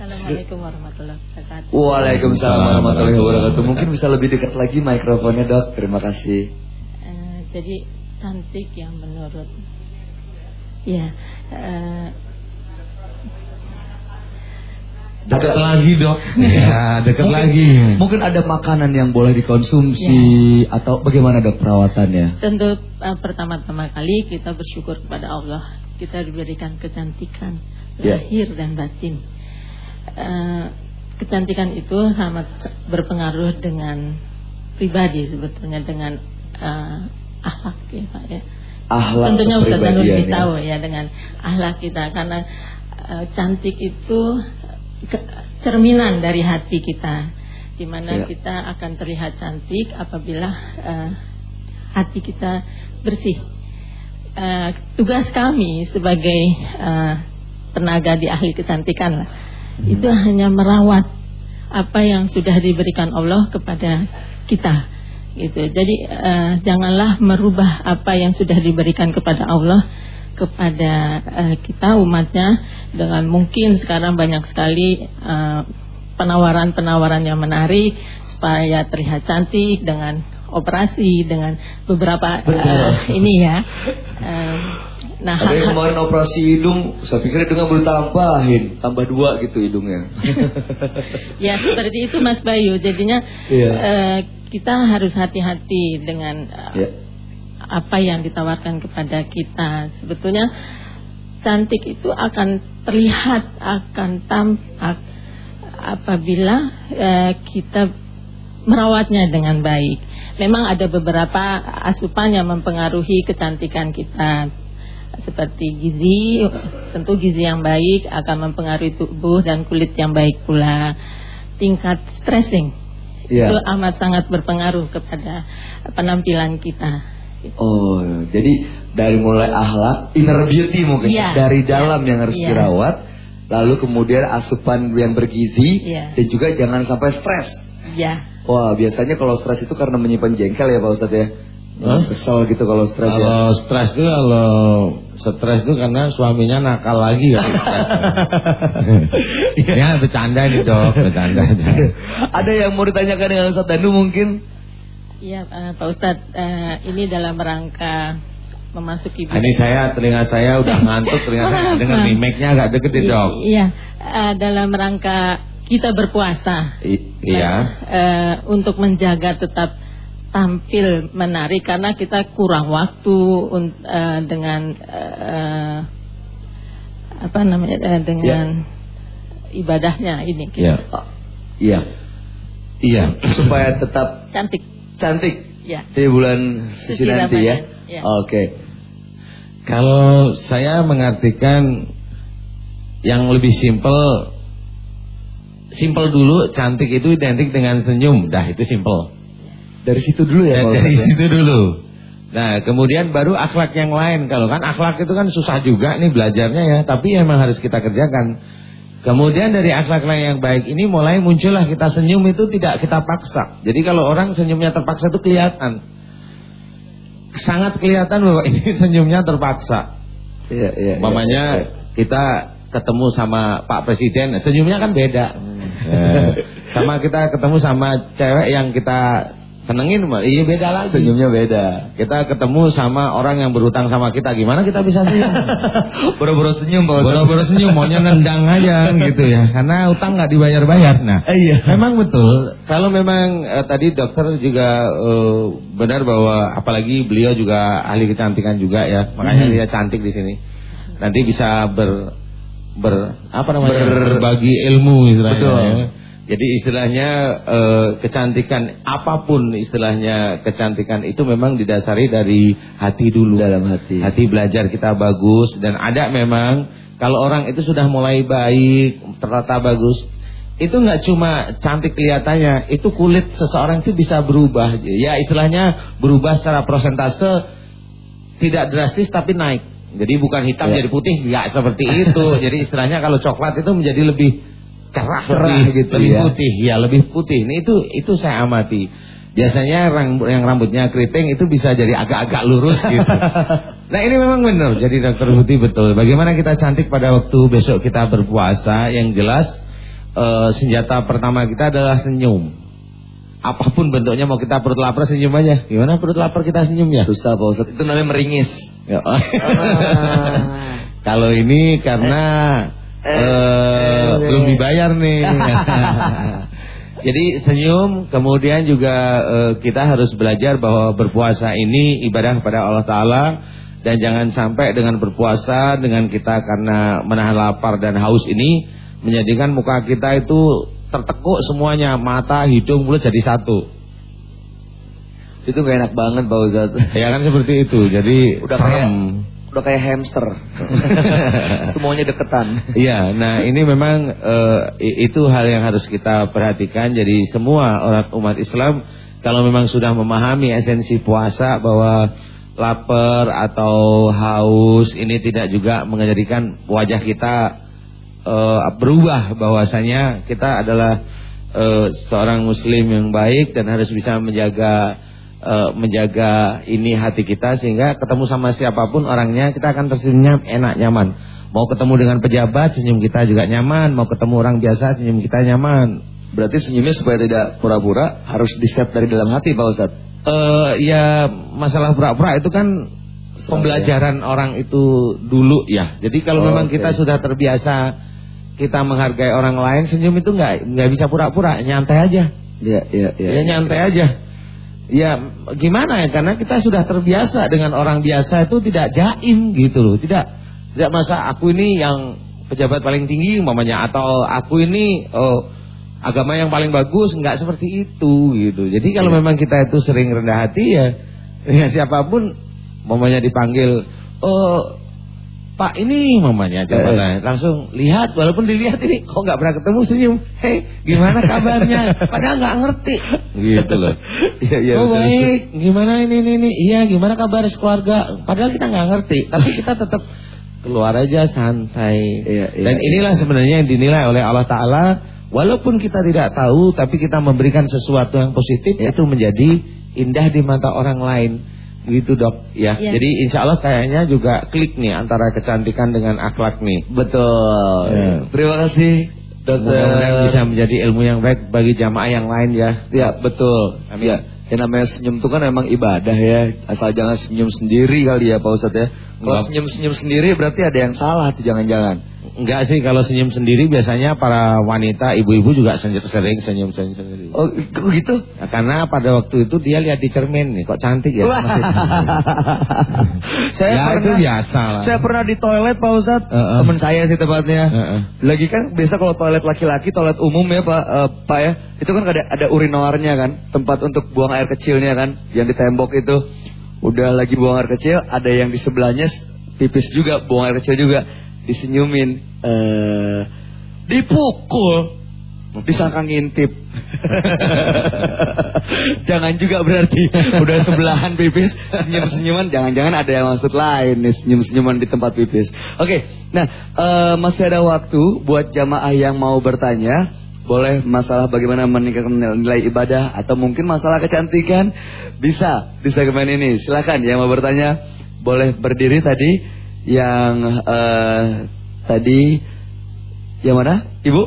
C: Assalamualaikum warahmatullahi wabarakatuh.
A: Waalaikumsalam warahmatullahi wabarakatuh. Mungkin bisa lebih dekat lagi mikrofonnya dok. Terima kasih.
C: Uh, jadi cantik yang menurut ya uh,
B: dekat lagi dok ya dekat lagi
A: mungkin ada makanan yang boleh dikonsumsi ya. atau bagaimana dok perawatannya
C: tentu uh, pertama-tama kali kita bersyukur kepada Allah kita diberikan kecantikan ya. lahir dan batin Eh, kecantikan itu sangat berpengaruh dengan pribadi sebetulnya dengan uh, akhlak ya Pak ya.
A: Akhlak
C: Tentunya Ustaz Danur lebih ya. tahu ya dengan akhlak kita karena uh, cantik itu ke, cerminan dari hati kita di mana ya. kita akan terlihat cantik apabila uh, hati kita bersih. Uh, tugas kami sebagai uh, tenaga di ahli kecantikan lah itu hanya merawat apa yang sudah diberikan Allah kepada kita gitu. Jadi uh, janganlah merubah apa yang sudah diberikan kepada Allah kepada uh, kita umatnya dengan mungkin sekarang banyak sekali uh, penawaran-penawaran yang menarik supaya terlihat cantik dengan operasi dengan beberapa uh, ini ya. Uh,
A: nah, ada yang kemarin operasi hidung, saya pikir hidungnya boleh tambahin, tambah dua gitu hidungnya.
C: ya seperti itu Mas Bayu. Jadinya yeah. uh, kita harus hati-hati dengan uh, yeah. apa yang ditawarkan kepada kita. Sebetulnya cantik itu akan terlihat akan tampak apabila uh, kita merawatnya dengan baik. Memang ada beberapa asupan yang mempengaruhi kecantikan kita seperti gizi, tentu gizi yang baik akan mempengaruhi tubuh dan kulit yang baik pula. Tingkat stressing ya. itu amat sangat berpengaruh kepada penampilan kita.
A: Oh, jadi dari mulai akhlak, inner beauty mungkin ya. dari dalam ya. yang harus ya. dirawat, lalu kemudian asupan yang bergizi ya. dan juga jangan sampai stres.
C: Ya.
A: Wah, biasanya kalau stres itu karena menyimpan jengkel ya Pak Ustadz ya? Huh? Kesel gitu kalau stres
B: ya. Kalau stres itu kalau stres itu karena suaminya nakal lagi ya. ya bercanda nih dok, bercanda aja.
A: Ada yang mau ditanyakan dengan Ustadz Danu mungkin?
C: Iya uh, Pak Ustadz, uh, ini dalam rangka memasuki
B: Ini saya telinga saya udah ngantuk telinga saya dengan mimiknya agak deket nih dok.
C: Iya, uh, dalam rangka kita berpuasa.
B: I iya.
C: Uh, untuk menjaga tetap tampil menarik karena kita kurang waktu uh, dengan uh, apa namanya uh, dengan ya. ibadahnya ini.
A: Iya. Oh, iya. Iya, supaya tetap
C: cantik.
A: Cantik.
C: Ya.
A: Di bulan suci nanti ya. ya. Oke. Okay.
B: Kalau saya mengartikan yang lebih simpel Simpel dulu, cantik itu identik dengan senyum. Dah itu simpel.
A: Dari situ dulu ya.
B: Dari, dari situ dulu. Nah, kemudian baru akhlak yang lain. Kalau kan akhlak itu kan susah juga nih belajarnya ya, tapi emang harus kita kerjakan. Kemudian dari akhlak lain yang baik ini mulai muncullah kita senyum itu tidak kita paksa. Jadi kalau orang senyumnya terpaksa itu kelihatan. Sangat kelihatan bahwa ini senyumnya terpaksa.
A: Iya, iya.
B: Mamanya iya, iya. kita ketemu sama Pak Presiden, senyumnya kan beda. Eh, sama kita ketemu sama cewek yang kita senengin, iya beda lagi.
A: Senyumnya beda.
B: Kita ketemu sama orang yang berutang sama kita, gimana kita bisa senyum?
A: Boro-boro senyum,
B: Boro-boro senyum, maunya nendang aja gitu ya. Karena utang nggak dibayar-bayar. Nah,
A: eh, iya.
B: memang betul. Kalau memang eh, tadi dokter juga eh, benar bahwa apalagi beliau juga ahli kecantikan juga ya, makanya hmm. dia cantik di sini. Nanti bisa ber ber apa namanya ber, berbagi ilmu istilahnya. Betul. Ya. Jadi istilahnya e, kecantikan apa pun istilahnya kecantikan itu memang didasari dari hati dulu.
A: Dalam hati.
B: Hati belajar kita bagus dan ada memang kalau orang itu sudah mulai baik, tertata bagus, itu nggak cuma cantik kelihatannya, itu kulit seseorang itu bisa berubah. Ya istilahnya berubah secara prosentase tidak drastis tapi naik. Jadi bukan hitam ya. jadi putih, nggak seperti itu. jadi istilahnya kalau coklat itu menjadi lebih cerah, cerah lebih, gitu lebih ya. putih, ya lebih putih. Ini itu itu saya amati. Biasanya yang rambutnya keriting itu bisa jadi agak-agak lurus gitu. nah ini memang benar. Jadi dokter Putih betul. Bagaimana kita cantik pada waktu besok kita berpuasa? Yang jelas uh, senjata pertama kita adalah senyum. Apa pun bentuknya mau kita perut lapar senyum aja. Gimana perut lapar kita senyum ya?
A: Susah Pak Ustaz. Itu namanya meringis. Ya.
B: Kalau ini karena eh, uh, belum dibayar nih. Jadi senyum, kemudian juga uh, kita harus belajar bahwa berpuasa ini ibadah kepada Allah Taala dan jangan sampai dengan berpuasa dengan kita karena menahan lapar dan haus ini menjadikan muka kita itu tertekuk semuanya, mata, hidung, mulut jadi satu.
A: Itu gak enak banget Pak Ustaz.
B: Ya kan seperti itu. Jadi
A: udah serem. kayak udah kayak hamster. Semuanya deketan.
B: Iya, nah ini memang uh, itu hal yang harus kita perhatikan. Jadi semua orang umat Islam kalau memang sudah memahami esensi puasa bahwa lapar atau haus ini tidak juga menjadikan wajah kita uh, berubah bahwasanya kita adalah uh, seorang muslim yang baik dan harus bisa menjaga uh, menjaga ini hati kita sehingga ketemu sama siapa pun orangnya kita akan tersenyum enak nyaman. Mau ketemu dengan pejabat senyum kita juga nyaman, mau ketemu orang biasa senyum kita nyaman.
A: Berarti senyumnya supaya tidak pura-pura harus diset dari dalam hati Pak Ustadz.
B: Uh, ya masalah pura-pura itu kan pembelajaran ya. orang itu dulu ya. Jadi kalau oh, memang okay. kita sudah terbiasa kita menghargai orang lain, senyum itu nggak nggak bisa pura-pura, nyantai aja.
A: Iya, iya, iya.
B: Ya nyantai aja. Ya gimana ya karena kita sudah terbiasa dengan orang biasa itu tidak jaim gitu loh, tidak tidak masa aku ini yang pejabat paling tinggi umpamanya atau aku ini oh, agama yang paling bagus nggak seperti itu gitu. Jadi kalau ya. memang kita itu sering rendah hati ya dengan siapa pun mamanya dipanggil oh Pak ini mamanya coba eh, langsung lihat walaupun dilihat ini kok nggak pernah ketemu senyum. Hei gimana kabarnya? Padahal nggak ngerti. Gitu loh. Ya, ya, oh baik. Gimana ini ini ini? Iya gimana kabar keluarga padahal kita nggak ngerti tapi kita tetap keluar aja santai. Ya, ya, dan inilah sebenarnya yang dinilai oleh Allah Taala. Walaupun kita tidak tahu tapi kita memberikan sesuatu yang positif ya. itu menjadi indah di mata orang lain. Gitu dok ya. ya. Jadi insya Allah kayaknya juga klik nih antara kecantikan dengan akhlak nih.
A: Betul. Ya. Terima kasih dokter.
B: Mudah-mudahan bisa menjadi ilmu yang baik bagi jamaah yang lain ya.
A: Ya betul. Amin. Ya. Yang namanya senyum itu kan memang ibadah ya. Asal jangan senyum sendiri kali ya Pak Ustadz ya. Kalau senyum-senyum sendiri berarti ada yang salah tuh jangan-jangan.
B: Enggak sih kalau senyum sendiri biasanya para wanita ibu-ibu juga sering senyum senyum sendiri.
A: Oh kok gitu?
B: Ya, karena pada waktu itu dia lihat di cermin nih kok cantik ya.
A: saya ya, pernah, itu biasa lah. Saya pernah di toilet Pak Ustad, uh -uh. teman saya sih tepatnya. Uh -uh. Lagi kan biasa kalau toilet laki-laki toilet umum ya Pak uh, Pak ya, itu kan ada ada urinoirnya kan, tempat untuk buang air kecilnya kan, yang di tembok itu. Udah lagi buang air kecil, ada yang di sebelahnya pipis juga, buang air kecil juga disenyumin, uh, dipukul, disangka ngintip. jangan juga berarti udah sebelahan pipis senyum-senyuman jangan-jangan ada yang maksud lain nih senyum-senyuman di tempat pipis. Oke, okay, nah uh, masih ada waktu buat jamaah yang mau bertanya. Boleh masalah bagaimana meningkatkan nilai ibadah atau mungkin masalah kecantikan bisa di segmen ini. Silakan yang mau bertanya boleh berdiri tadi yang uh, tadi yang mana? Ibu?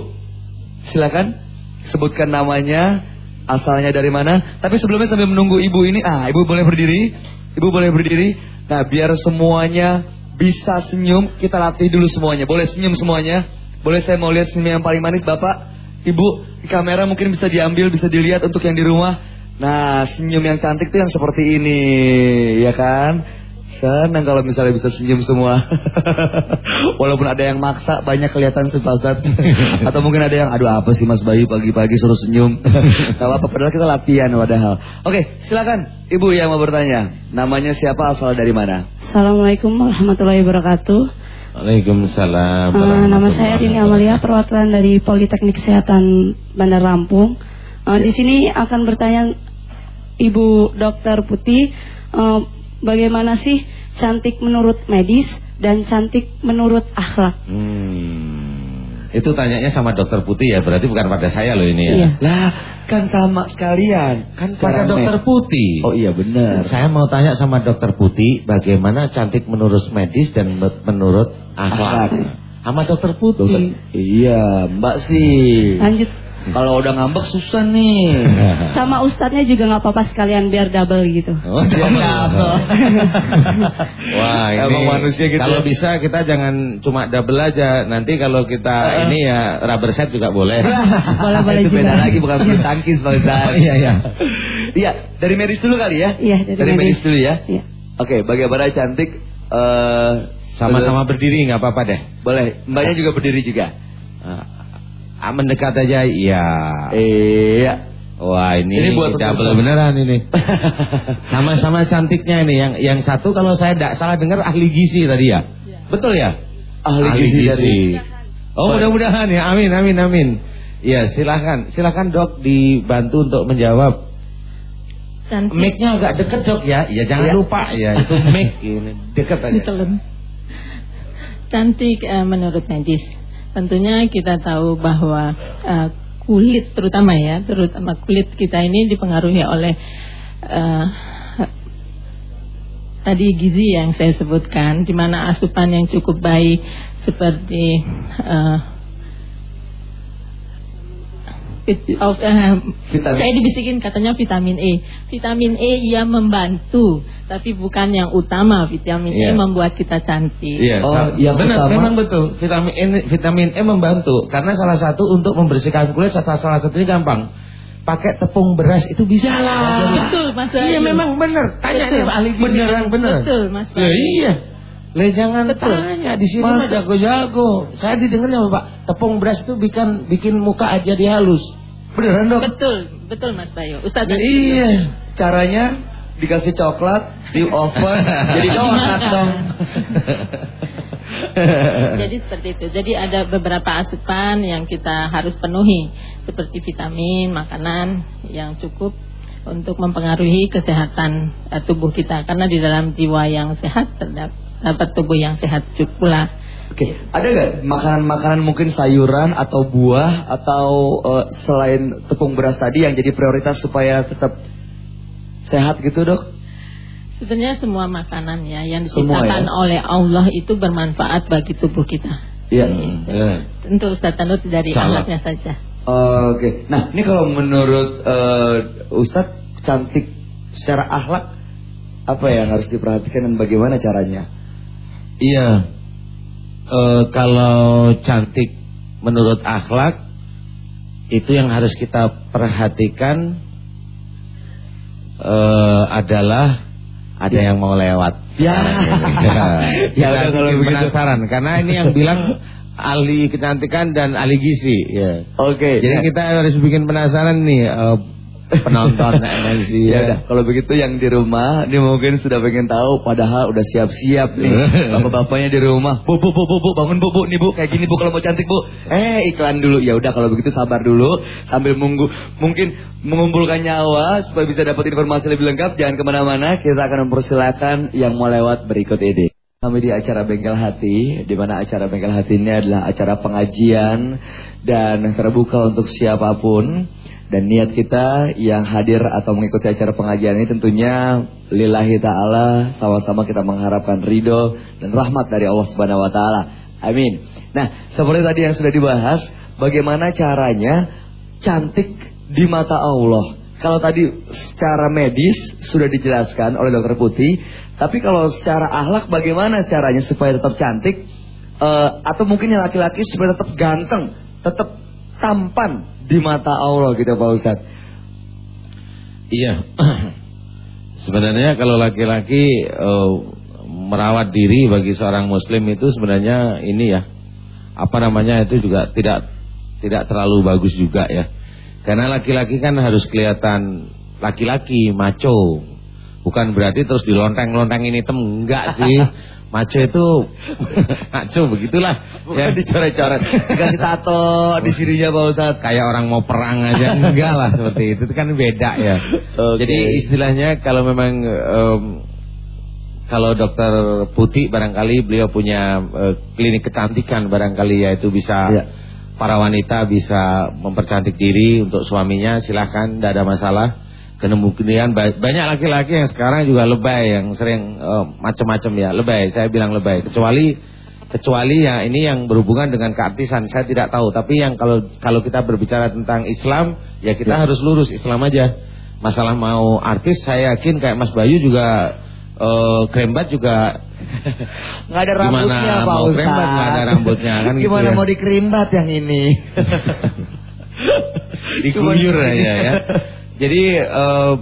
A: Silakan sebutkan namanya, asalnya dari mana. Tapi sebelumnya sambil menunggu ibu ini, ah ibu boleh berdiri. Ibu boleh berdiri. Nah, biar semuanya bisa senyum, kita latih dulu semuanya. Boleh senyum semuanya? Boleh saya mau lihat senyum yang paling manis, Bapak? Ibu, di kamera mungkin bisa diambil, bisa dilihat untuk yang di rumah. Nah, senyum yang cantik tuh yang seperti ini, ya kan? Senang kalau misalnya bisa senyum semua. Walaupun ada yang maksa banyak kelihatan sepasat. Atau mungkin ada yang aduh apa sih Mas Bayu pagi-pagi suruh senyum. Gak apa-apa padahal kita latihan padahal. Oke, silakan Ibu yang mau bertanya. Namanya siapa asal dari mana?
D: Assalamualaikum warahmatullahi wabarakatuh.
B: Waalaikumsalam.
D: Uh, nama saya Dini Amalia, perwakilan dari Politeknik Kesehatan Bandar Lampung. Uh, di sini akan bertanya Ibu Dokter Putih, uh, bagaimana sih cantik menurut medis dan cantik menurut akhlak?
B: Hmm, itu tanyanya sama dokter putih ya, berarti bukan pada saya loh ini ya. Iya.
A: Lah, kan sama sekalian, kan
B: pada dokter putih.
A: Oh iya benar.
B: Saya mau tanya sama dokter putih, bagaimana cantik menurut medis dan menurut akhlak? Sama dokter putih. Dokter,
A: iya, Mbak sih.
D: Lanjut.
A: Kalau udah ngambek susah nih.
D: Sama ustadznya juga nggak apa-apa sekalian biar double gitu.
B: Oh, biar double. Wah, ini Emang manusia gitu. Kalau ya. bisa kita jangan cuma double aja. Nanti kalau kita uh, ini ya rubber set juga boleh.
D: boleh boleh
A: Itu beda lagi bukan bulu tangkis Pak oh,
B: Iya iya.
A: Iya, dari medis dulu kali ya?
D: Iya,
A: dari, dari medis. medis dulu ya.
D: Iya.
A: Oke, bagaimana cantik
B: uh, sama-sama berdiri nggak apa-apa deh.
A: Boleh. Mbaknya juga berdiri juga. Uh,
B: Ah, mendekat aja iya.
A: Iya.
B: Wah ini, ini buat double beneran ini. Sama-sama cantiknya ini. Yang yang satu kalau saya tidak salah dengar ahli gizi tadi ya. ya. Betul ya?
A: Ahli, ahli gizi. gizi.
B: Oh mudah-mudahan ya. Amin amin amin. Ya silahkan silahkan dok dibantu untuk menjawab. Mic-nya agak deket dok ya. Ya jangan ya. lupa ya itu mic ini deket aja.
C: Cantik uh, menurut medis tentunya kita tahu bahwa uh, kulit terutama ya, terutama kulit kita ini dipengaruhi oleh uh, tadi gizi yang saya sebutkan, di mana asupan yang cukup baik seperti uh, of, uh, saya dibisikin katanya vitamin E. Vitamin E ia membantu, tapi bukan yang utama. Vitamin yeah. E iya. membuat kita cantik.
B: Yeah. Oh, yang benar, utama. memang betul. Vitamin E, vitamin E membantu karena salah satu untuk membersihkan kulit salah, salah satunya gampang. Pakai tepung beras itu bisa lah.
C: Betul, Mas.
B: Iya, memang benar. Tanya betul. ahli gizi yang benar.
C: Betul, Mas.
B: Ya, iya. Le jangan tanya di sini mah jago-jago. Saya didengarnya Pak, tepung beras itu bikin bikin muka aja dia halus.
C: Beneran dok? Betul, betul Mas Bayu. Ustaz
A: ya, Iya. Caranya dikasih coklat di oven jadi coklat dong.
C: Jadi seperti itu. Jadi ada beberapa asupan yang kita harus penuhi seperti vitamin, makanan yang cukup untuk mempengaruhi kesehatan uh, tubuh kita karena di dalam jiwa yang sehat terdapat dapat tubuh yang sehat pula.
A: Oke, okay. ada nggak makanan-makanan mungkin sayuran atau buah atau uh, selain tepung beras tadi yang jadi prioritas supaya tetap sehat gitu dok?
C: Sebenarnya semua makanan ya yang diciptakan ya? oleh Allah itu bermanfaat bagi tubuh kita.
A: Iya.
C: Ya. Tentu Ustaz Tanut dari alatnya saja.
A: Uh, Oke, okay. nah ini kalau menurut uh, Ustadz cantik secara akhlak apa yang harus diperhatikan dan bagaimana caranya?
B: Iya. E, kalau cantik menurut akhlak itu yang harus kita perhatikan e, adalah ada yang mau lewat.
A: Ya.
B: ya, ya kalau penasaran karena ini yang bilang ahli kecantikan dan ahli gizi ya.
A: Oke. Okay,
B: Jadi ya. kita harus bikin penasaran nih uh, penonton MNC
A: ya. ya kalau begitu yang di rumah ini mungkin sudah pengen tahu padahal udah siap-siap nih. Bapak-bapaknya di rumah. Bu bu bu bu, bu bangun bu bu nih Bu kayak gini Bu kalau mau cantik Bu. Eh iklan dulu. Ya udah kalau begitu sabar dulu sambil menunggu mungkin mengumpulkan nyawa supaya bisa dapat informasi lebih lengkap. Jangan ke mana mana kita akan mempersilakan yang mau lewat berikut ini. Kami di acara Bengkel Hati, di mana acara Bengkel Hati ini adalah acara pengajian dan terbuka untuk siapa pun. Dan niat kita yang hadir atau mengikuti acara pengajian ini tentunya lillahi ta'ala sama-sama kita mengharapkan ridho dan rahmat dari Allah Subhanahu wa taala. Amin. Nah, seperti tadi yang sudah dibahas, bagaimana caranya cantik di mata Allah. Kalau tadi secara medis sudah dijelaskan oleh dokter Putih, tapi kalau secara akhlak bagaimana caranya supaya tetap cantik uh, atau mungkin yang laki-laki supaya tetap ganteng, tetap tampan di mata Allah gitu Pak Ustaz.
B: Iya. sebenarnya kalau laki-laki uh, merawat diri bagi seorang muslim itu sebenarnya ini ya. Apa namanya itu juga tidak tidak terlalu bagus juga ya. Karena laki-laki kan harus kelihatan laki-laki maco. Bukan berarti terus dilonteng-lonteng ini tem enggak sih. Maco itu maco begitulah.
A: Bukan ya. dicoret-coret. Dikasih tato di sininya Pak Ustaz.
B: Kayak orang mau perang aja. Enggak lah seperti itu. Itu kan beda ya. Okay. Jadi istilahnya kalau memang um, kalau dokter Putih barangkali beliau punya uh, klinik kecantikan barangkali ya itu bisa ya. para wanita bisa mempercantik diri untuk suaminya silahkan tidak ada masalah Kemudian banyak laki-laki yang sekarang juga lebay yang sering uh, macam-macam ya lebay. Saya bilang lebay. Kecuali kecuali ya ini yang berhubungan dengan keartisan saya tidak tahu. Tapi yang kalau kalau kita berbicara tentang Islam ya kita ya. harus lurus Islam aja. Masalah mau artis saya yakin kayak Mas Bayu juga uh, krembat juga
A: nggak ada rambutnya Gimana Pak mau Ustaz. krembat
B: nggak ada rambutnya kan
A: gitu Gimana gitu ya. mau dikrimbat yang ini?
B: Diguyur aja ya. Jadi um,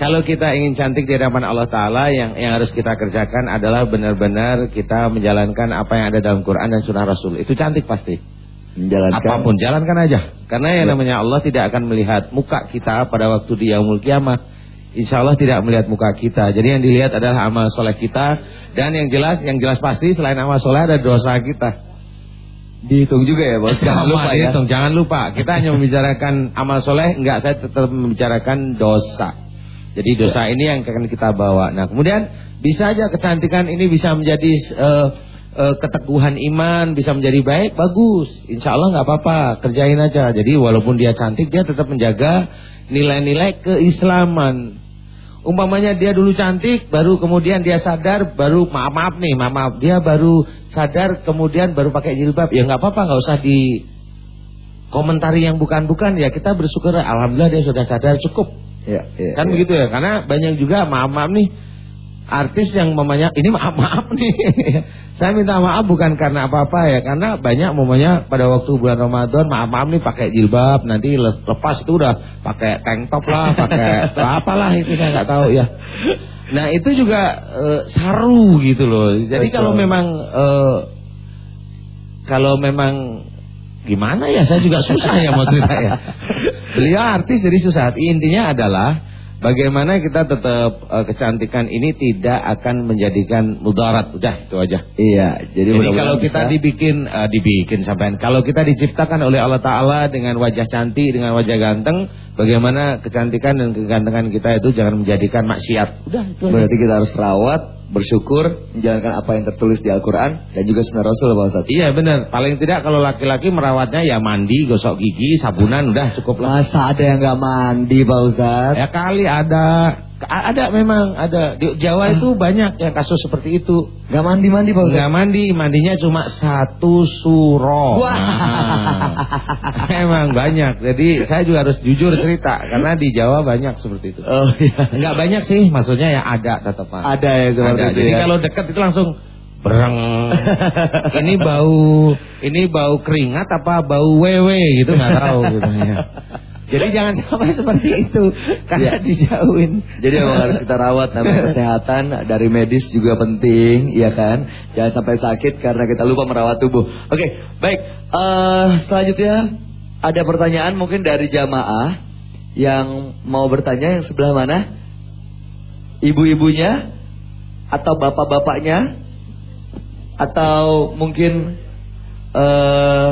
B: kalau kita ingin cantik di hadapan Allah Taala, yang yang harus kita kerjakan adalah benar-benar kita menjalankan apa yang ada dalam Quran dan Sunnah Rasul. Itu cantik pasti. Menjalankan. Apa pun jalankan aja. Karena yang ya. namanya Allah tidak akan melihat muka kita pada waktu di yaumul kiamah. Insya Allah tidak melihat muka kita. Jadi yang dilihat adalah amal soleh kita dan yang jelas, yang jelas pasti selain amal soleh ada dosa kita.
A: Dihitung juga ya bos.
B: Jangan lupa ya. dihitung, jangan lupa. Kita hanya membicarakan amal soleh, enggak saya tetap membicarakan dosa. Jadi dosa ini yang akan kita bawa. Nah kemudian bisa aja kecantikan ini bisa menjadi uh, eh, keteguhan iman bisa menjadi baik, bagus. Insya Allah nggak apa-apa, kerjain aja. Jadi walaupun dia cantik, dia tetap menjaga nilai-nilai keislaman. Umpamanya dia dulu cantik, baru kemudian dia sadar, baru maaf maaf nih, maaf maaf, dia baru sadar, kemudian baru pakai jilbab, ya nggak apa-apa, nggak usah di komentari yang bukan-bukan ya kita bersyukur, alhamdulillah dia sudah sadar cukup.
A: Ya, ya,
B: Kan
A: ya.
B: begitu ya, karena banyak juga maaf-maaf nih artis yang mamanya ini maaf-maaf nih. Saya minta maaf bukan karena apa-apa ya, karena banyak mamanya pada waktu bulan Ramadan maaf-maaf nih pakai jilbab, nanti le- lepas itu udah pakai tank top lah, pakai apalah itu saya nggak tahu ya. Nah, itu juga eh, saru gitu loh. Jadi
A: Betul.
B: kalau memang eh, kalau memang gimana ya saya juga susah ya mau cerita ya. Beliau artis jadi susah. Intinya adalah bagaimana kita tetap eh, kecantikan ini tidak akan menjadikan mudarat. Udah itu aja.
A: Iya, jadi,
B: Jadi
A: mudah-mudahan
B: kalau kita
A: bisa.
B: dibikin eh, dibikin sampean kalau kita diciptakan oleh Allah taala dengan wajah cantik, dengan wajah ganteng, bagaimana kecantikan dan kegantengan kita itu jangan menjadikan maksiat. Udah itu
A: berarti kita harus rawat, bersyukur, menjalankan apa yang tertulis di Al-Qur'an dan juga sunnah Rasul Pak Ustaz.
B: Iya benar. Paling tidak kalau laki-laki merawatnya ya mandi, gosok gigi, sabunan udah cukup lah.
A: Masa ada yang nggak mandi Pak Ustaz?
B: Ya kali ada ada memang ada di Jawa itu banyak yang kasus seperti itu.
A: Nggak mandi-mandi Pak Ustaz?
B: Nggak mandi, mandinya cuma satu suro.
A: Wah.
B: Nah, emang banyak. Jadi saya juga harus jujur cerita karena di Jawa banyak seperti itu.
A: Oh iya.
B: Enggak banyak sih, maksudnya ya ada tetap.
A: Ada ya seperti
B: Ada.
A: itu
B: Jadi
A: ya.
B: kalau dekat itu langsung bereng. ini bau ini bau keringat apa bau wewe gitu nggak tahu gitu ya. Jadi jangan sampai seperti itu karena
A: Ya.
B: dijauhin.
A: Jadi memang harus kita rawat namanya kesehatan dari medis juga penting, iya kan? Jangan sampai sakit karena kita lupa merawat tubuh. Oke, baik. Eh selanjutnya ada pertanyaan mungkin dari jamaah yang mau bertanya yang sebelah mana? Ibu-ibunya atau bapak-bapaknya atau mungkin eh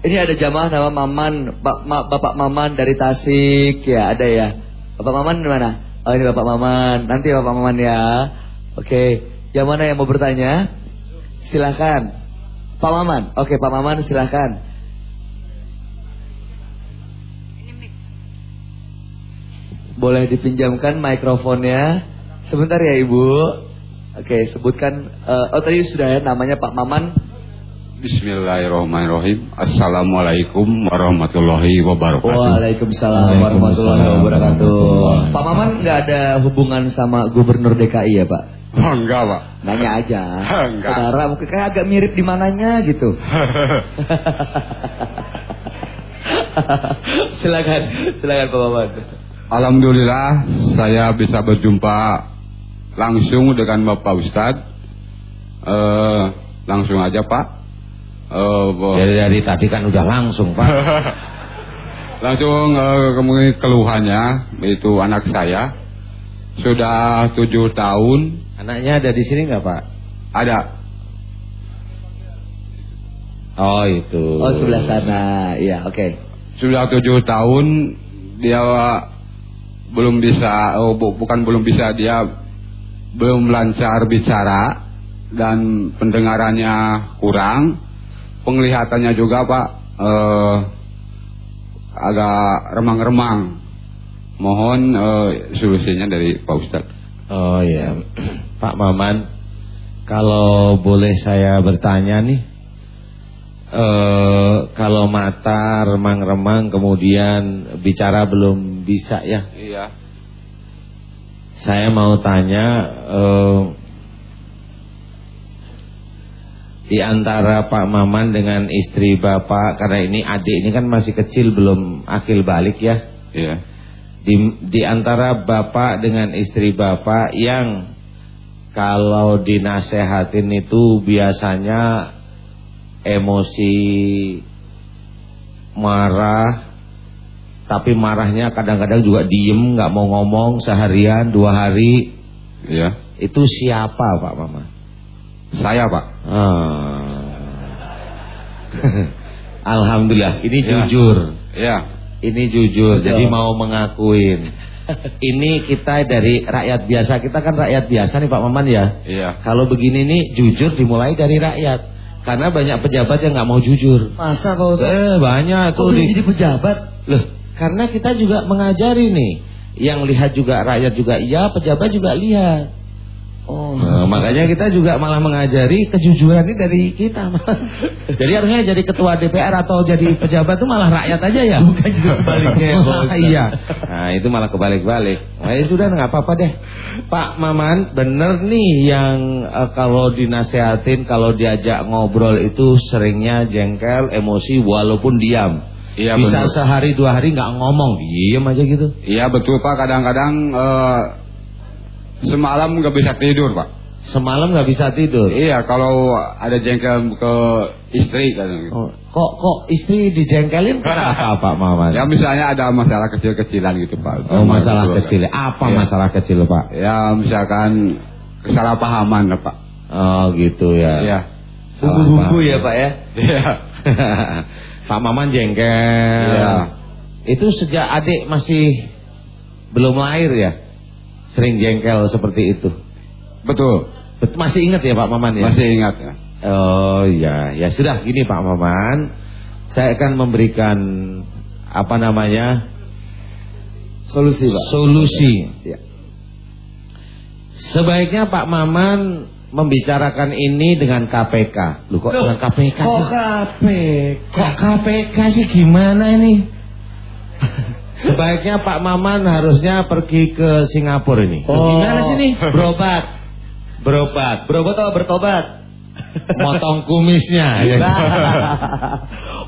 A: ini ada jamaah nama Maman, Pak- Ma- Bapak Maman dari Tasik ya, ada ya. Bapak Maman di mana? Oh ini Bapak Maman. Nanti Bapak Maman ya. Oke, yang mana yang mau bertanya? Silahkan. Pak Maman. Oke, Pak Maman silahkan. Boleh dipinjamkan mikrofonnya. Sebentar ya Ibu. Oke, sebutkan. eh, oh tadi sudah ya namanya Pak Maman.
E: Bismillahirrahmanirrahim. Assalamualaikum warahmatullahi wabarakatuh.
A: Waalaikumsalam warahmatullahi wabarakatuh. Pak Maman nggak ada hubungan sama Gubernur DKI ya Pak?
E: Oh, enggak, Pak.
A: Nanya aja.
E: Enggak.
A: Saudara mungkin kayak agak mirip di mananya gitu. silakan, silakan Pak Maman.
E: Alhamdulillah saya bisa berjumpa langsung dengan Bapak Ustadz. Eh, langsung aja, Pak. Eh, bo-
B: Dari dari tadi kan udah langsung Pak.
E: langsung eh, kemudian keluhannya itu anak saya sudah tujuh tahun
B: Anaknya ada di sini nggak Pak?
E: ada
B: Oh itu.
A: Oh sebelah sana, iya oke.
E: sudah tujuh tahun dia belum bisa oh, bu- bukan belum bisa dia belum lancar bicara dan pendengarannya kurang penglihatannya juga pak eh, agak remang-remang. Mohon eh, solusinya dari Pak Ustadz.
B: Oh ya, Pak Maman, kalau boleh saya bertanya nih, eh kalau mata remang-remang kemudian bicara belum bisa ya,
E: iya.
B: Saya mau tanya eh, di antara Pak Maman dengan istri Bapak karena ini adik ini kan masih kecil belum akil balik ya.
E: iya.
B: Di, di antara bapak dengan istri bapak yang kalau dinasehatin itu biasanya emosi marah tapi marahnya kadang-kadang juga diem nggak mau ngomong seharian dua hari.
E: Iya.
B: Itu siapa pak mama
E: saya pak
B: Ah. Alhamdulillah ini
E: Ya.
B: jujur
E: iya
B: ini jujur
A: Betul.
B: jadi mau mengakuin ini kita dari rakyat biasa. Kita kan rakyat biasa nih Pak Maman ya.
E: Iya.
B: Kalau begini nih jujur dimulai dari rakyat. Karena banyak pejabat yang nggak mau jujur.
A: Masa Pak Ustaz?
B: Eh banyak
A: Kok
B: tuh di
A: jadi pejabat?
B: Loh, karena kita juga mengajari nih. Yang lihat juga rakyat juga iya, pejabat juga lihat.
A: Oh.
B: Nah, makanya kita juga malah mengajari kejujuran ini dari kita. jadi harusnya jadi ketua DPR atau jadi pejabat itu malah rakyat aja ya.
A: Bukan juga sebaliknya ya, Ustaz.
B: iya. Nah itu malah kebalik-balik. Nah itu udah nggak apa-apa deh. Pak Maman bener nih yang eh, kalau dinasehatin kalau diajak ngobrol itu seringnya jengkel, emosi walaupun diam.
E: Iya,
B: Bisa
E: benar.
B: sehari dua hari nggak ngomong, diem aja gitu.
E: Iya betul Pak, kadang-kadang eh, semalam nggak bisa tidur Pak.
B: Semalam nggak bisa tidur.
E: Iya, kalau ada jengkel ke istri kadang.
B: Oh, kok kok istri dijengkelin kenapa Pak Maman?
E: Ya misalnya ada masalah kecil-kecilan gitu Pak.
B: Oh masalah
E: Sama
B: kecil. Apa
E: Iya.
B: masalah kecil Pak?
E: Ya misalkan kesalahpahaman lah Pak.
B: Oh gitu ya.
E: Iya.
A: Bumbu-bumbu ya Pak ya?
E: Iya.
B: Pak Maman jengkel.
E: Iya.
B: Itu sejak adik masih belum lahir ya? Sering jengkel seperti itu.
E: Betul.
B: Bet- Masih ingat ya Pak Maman ya?
E: Masih ingat ya.
B: Oh iya, ya sudah gini Pak Maman. Saya akan memberikan apa namanya?
A: Solusi Pak.
B: Solusi.
A: Ya.
B: Sebaiknya Pak Maman membicarakan ini dengan KPK. Loh kok
A: Loh,
B: dengan KPK
A: Kok
B: sih?
A: KPK?
B: Kok KPK sih gimana ini? Sebaiknya Pak Maman harusnya pergi ke Singapura ini.
A: Oh.
B: Gimana sih nih? Berobat. Berobat.
A: Berobat atau bertobat?
B: Motong kumisnya. ya.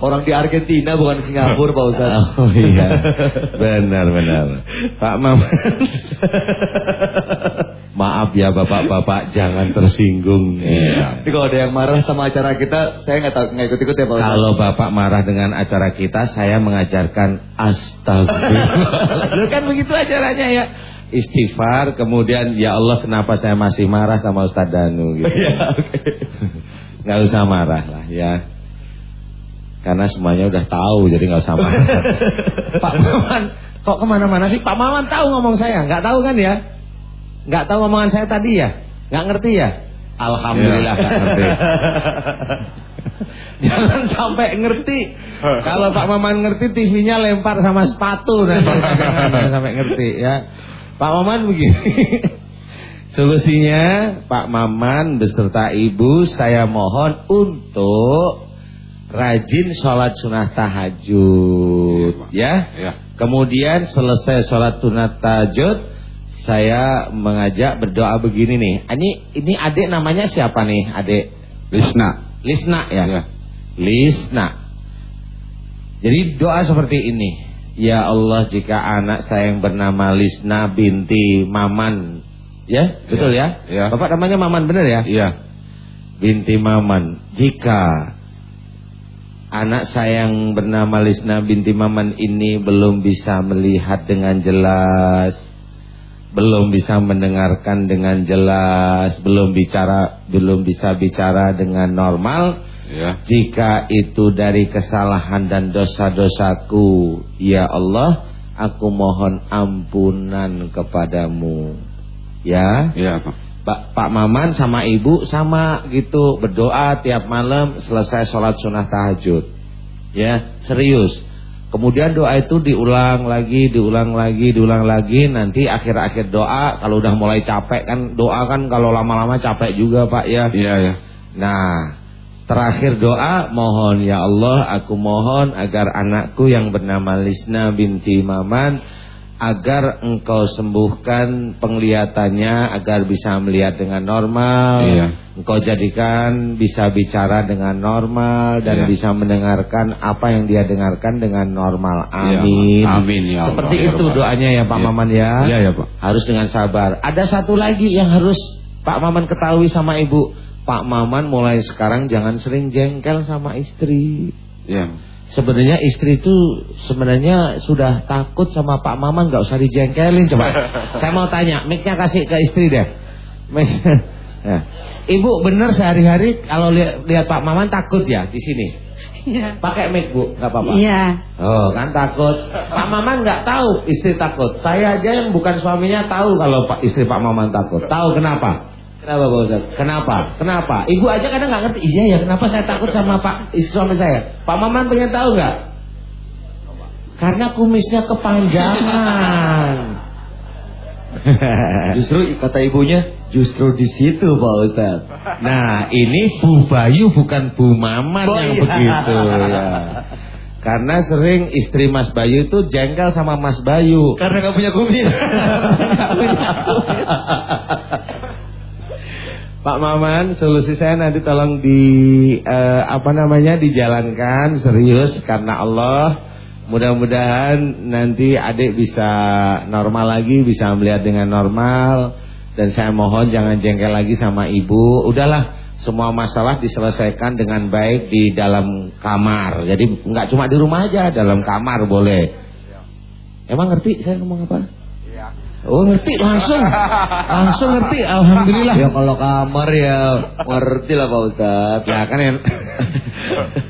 A: Orang di Argentina bukan Singapura Pak Ustaz.
B: Oh iya. Benar benar. Pak Maman. Maaf ya Bapak-bapak jangan tersinggung. Iya.
A: Ini kalau ada yang marah sama acara kita, saya nggak tahu nggak ikut-ikut ya Pak Ustaz.
B: Kalau Bapak marah dengan acara kita, saya mengajarkan astagfirullah. Loh, kan begitu acaranya ya. Istighfar, kemudian ya Allah kenapa saya masih marah sama Ustadz Danu gitu.
A: Iya, oke.
B: Nggak usah marah lah ya. Karena semuanya udah tahu, jadi nggak usah marah. Pak Maman, kok ke mana-mana sih? Pak Maman tahu ngomong saya, nggak tahu kan ya? Nggak tahu ngomongan saya tadi ya? Nggak ngerti ya? Alhamdulillah nggak ngerti. Jangan sampai ngerti. Kalau Pak Maman ngerti TV-nya lempar sama sepatu nanti jangan sampai ngerti ya. Pak Maman begini. Solusinya Pak Maman beserta Ibu saya mohon untuk rajin sholat sunnah tahajud ya.
E: Iya.
B: Kemudian selesai sholat sunat tahajud saya mengajak berdoa begini nih. Ini ini adik namanya siapa nih adik?
E: Lisna.
B: Lisna ya.
E: Iya.
B: Lisna. Jadi doa seperti ini. Ya Allah jika anak saya yang bernama Lisna binti Maman. Ya, betul ya?
E: Iya.
B: Bapak namanya Maman benar ya?
E: Iya.
B: Binti Maman. Jika anak saya yang bernama Lisna binti Maman ini belum bisa melihat dengan jelas, belum bisa mendengarkan dengan jelas, belum bicara, belum bisa bicara dengan normal,
E: Iya.
B: jika itu dari kesalahan dan dosa-dosaku, ya Allah, aku mohon ampunan kepadamu. Ya.
E: Iya, Pak.
B: Pak, Pak Maman sama Ibu sama gitu berdoa tiap malam selesai sholat sunnah tahajud. Ya, serius. Kemudian doa itu diulang lagi, diulang lagi, diulang lagi. Nanti akhir-akhir doa kalau udah mulai capek kan doa kan kalau lama-lama capek juga Pak ya.
E: Iya, iya.
B: Nah, terakhir doa mohon ya Allah aku mohon agar anakku yang bernama Lisna binti Maman agar engkau sembuhkan penglihatannya agar bisa melihat dengan normal.
E: Iya.
B: Engkau jadikan bisa bicara dengan normal dan
E: Iya.
B: bisa mendengarkan apa yang dia dengarkan dengan normal.
E: Iya,
B: Amin.
E: amin, ya Allah,
B: Seperti
E: ya
B: itu doanya ya Pak
E: Iya.
B: Maman ya.
E: Iya, ya, Pak.
B: Harus dengan sabar. Ada satu lagi yang harus Pak Maman ketahui sama Ibu. Pak Maman mulai sekarang jangan sering jengkel sama istri.
E: Iya.
B: Sebenarnya istri itu sebenarnya sudah takut sama Pak Maman nggak usah dijengkelin coba. Saya mau tanya, mic-nya kasih ke istri deh. Mic. Ya. Ibu bener sehari-hari kalau lihat, lihat Pak Maman takut ya di sini.
D: Iya.
B: Pakai mic bu, nggak apa-apa.
D: Iya.
B: Oh kan takut. Pak Maman nggak tahu istri takut. Saya aja yang bukan suaminya tahu kalau Pak istri Pak Maman takut. Tahu kenapa?
A: Kenapa Pak Ustaz?
B: Kenapa? Kenapa? Ibu aja kadang nggak ngerti. Iya ya, kenapa saya takut sama Pak istri suami saya? Pak Maman pengen tahu nggak? Karena kumisnya kepanjangan.
A: Justru kata ibunya justru di situ Pak Ustaz.
B: Nah, ini Bu Bayu bukan Bu Maman
A: Oh,
B: yang
A: iya.
B: begitu ya. Karena sering istri Mas Bayu itu jengkel sama Mas Bayu.
A: Karena nggak punya kumis.
B: Pak Maman, solusi saya nanti tolong di eh, apa namanya dijalankan serius karena Allah. Mudah-mudahan nanti adik bisa normal lagi, bisa melihat dengan normal dan saya mohon jangan jengkel lagi sama ibu. Udahlah, semua masalah diselesaikan dengan baik di dalam kamar. Jadi nggak cuma di rumah aja, dalam kamar boleh. Emang ngerti saya ngomong apa? Oh ngerti langsung. Langsung ngerti Alhamdulillah.
A: Ya kalau kamar ya ngerti lah Pak Ustaz.
B: Ya kan ya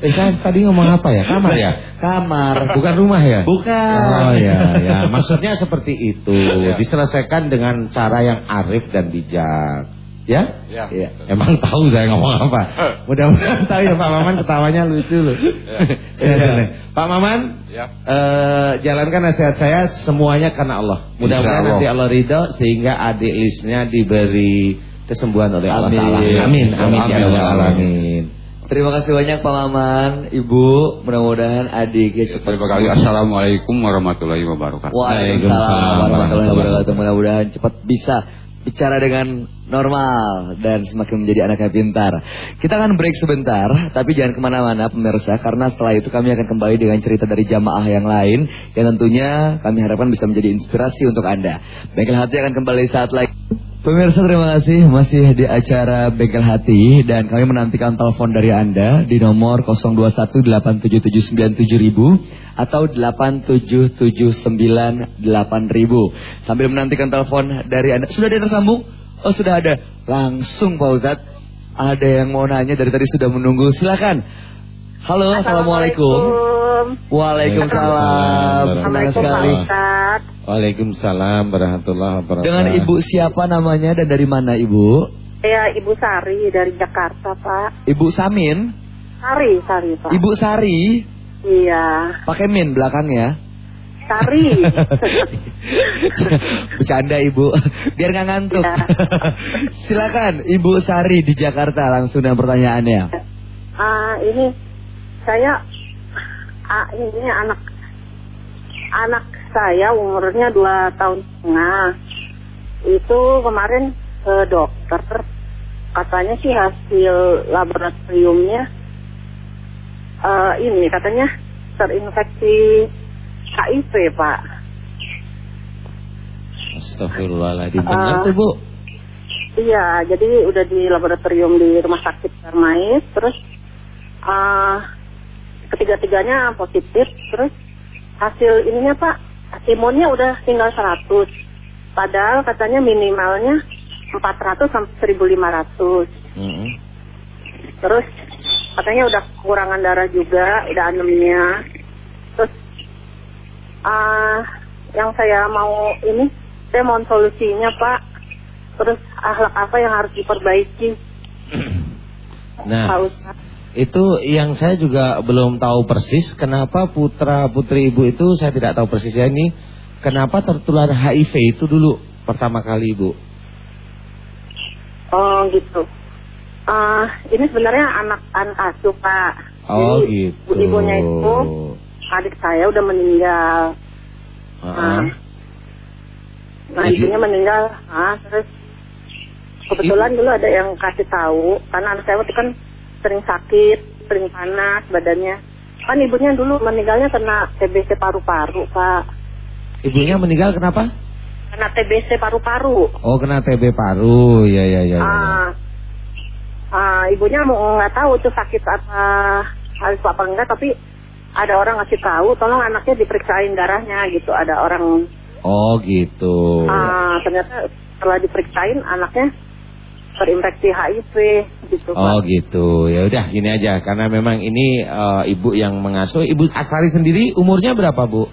B: eh, Saya tadi ngomong apa ya? Kamar ya?
A: Kamar.
B: Bukan rumah ya?
A: Bukan.
B: Oh ya ya. Maksudnya seperti itu. Diselesaikan dengan cara yang arif dan bijak Ya
E: Ya.
A: Iya.
B: Emang tahu saya ngomong apa Mudah-mudahan tahu ya Pak Maman ketawanya lucu loh Ya, ya. Pak Maman
E: Ya.
B: eh, Jalankan nasihat saya Semuanya karena Allah Mudah-mudahan nanti Allah ridho Sehingga adik Lisnya diberi kesembuhan oleh Allah
A: Amin.
B: Ta'ala Amin Amin ya
E: Amin.
B: Alamin
A: Terima kasih banyak Pak Maman, Ibu. Mudah-mudahan adiknya cepat.
E: Terima kasih. Assalamualaikum warahmatullahi wabarakatuh.
A: Waalaikumsalam warahmatullahi wabarakatuh. Mudah-mudahan cepat bisa bicara dengan normal dan semakin menjadi anak yang pintar. Kita akan break sebentar, tapi jangan ke mana-mana pemirsa, karena setelah itu kami akan kembali dengan cerita dari jamaah yang lain yang tentunya kami harapkan bisa menjadi inspirasi untuk Anda. Bengkel Hati akan kembali saat lagi. Pemirsa terima kasih masih di acara Bengkel Hati dan kami menantikan telepon dari Anda di nomor 0218779000 atau 87798000. Sambil menantikan telepon dari Anda. Sudah ada yang tersambung? Oh sudah ada. Langsung Pak Ustadz. Ada yang mau nanya dari tadi sudah menunggu. Silakan. Halo, Assalamualaikum. Waalaikumsalam. Senang sekali.
B: Waalaikumsalam warahmatullahi wabarakatuh.
A: Dengan Ibu siapa namanya dan dari mana Ibu?
F: Saya Ibu Sari dari Jakarta, Pak.
A: Ibu Samin?
F: Sari, Sari, Pak.
A: Ibu Sari?
F: Iya,
A: Pakai min belakangnya.
F: Sari.
A: Bercanda Ibu, biar nggak ngantuk.
F: Ya.
A: Silakan Ibu Sari di Jakarta langsung dengan pertanyaannya.
F: Ah, ini saya ah, ini anak anak saya umurnya dua tahun setengah. Itu kemarin ke dokter katanya sih hasil laboratoriumnya eh, ini katanya terinfeksi HIV, Pak.
B: Astagfirullahaladzim.
F: Ah.
B: Benar tuh Bu.
F: Iya, jadi udah di laboratorium di rumah sakit Darmais, terus uh, ketiga-tiganya positif, terus hasil ininya Pak, imunnya udah tinggal 100. Padahal katanya minimalnya 400 sampai 1500.
B: Mm-mm.
F: Terus katanya udah kekurangan darah juga, udah anemia. Terus ah yang saya mau ini, saya mau solusinya Pak. Terus akhlak apa yang harus diperbaiki?
B: Nah,
F: Pak?
B: Itu yang saya juga belum tahu persis kenapa putra putri ibu itu saya tidak tahu persis ya ini kenapa tertular HIV itu dulu pertama kali ibu.
F: Oh gitu. Ah ini sebenarnya anak anak asuh Pak.
B: Oh
F: Jadi,
B: gitu.
F: Ibunya itu adik saya udah meninggal.
B: Ah,
F: Nah, nah
B: Jadi-
F: ibunya meninggal. Ah terus kebetulan dulu ada yang kasih tahu karena anak saya waktu kan sering sakit, sering panas badannya. Kan ibunya dulu meninggalnya kena TBC paru-paru Pak.
B: Ibunya meninggal kenapa?
F: Kena TBC paru-paru.
B: Oh kena TB paru, ya ya ya.
F: Ah, ah, ibunya mau nggak tahu tuh sakit apa harus apa enggak, tapi ada orang ngasih tahu, tolong anaknya diperiksain darahnya gitu. Ada orang,
B: Oh gitu.
F: ah, ternyata setelah diperiksain anaknya terinfeksi HIV gitu Pak.
B: Oh gitu. Ya udah gini aja karena memang ini uh, ibu yang mengasuh. Ibu Asari sendiri umurnya berapa, Bu?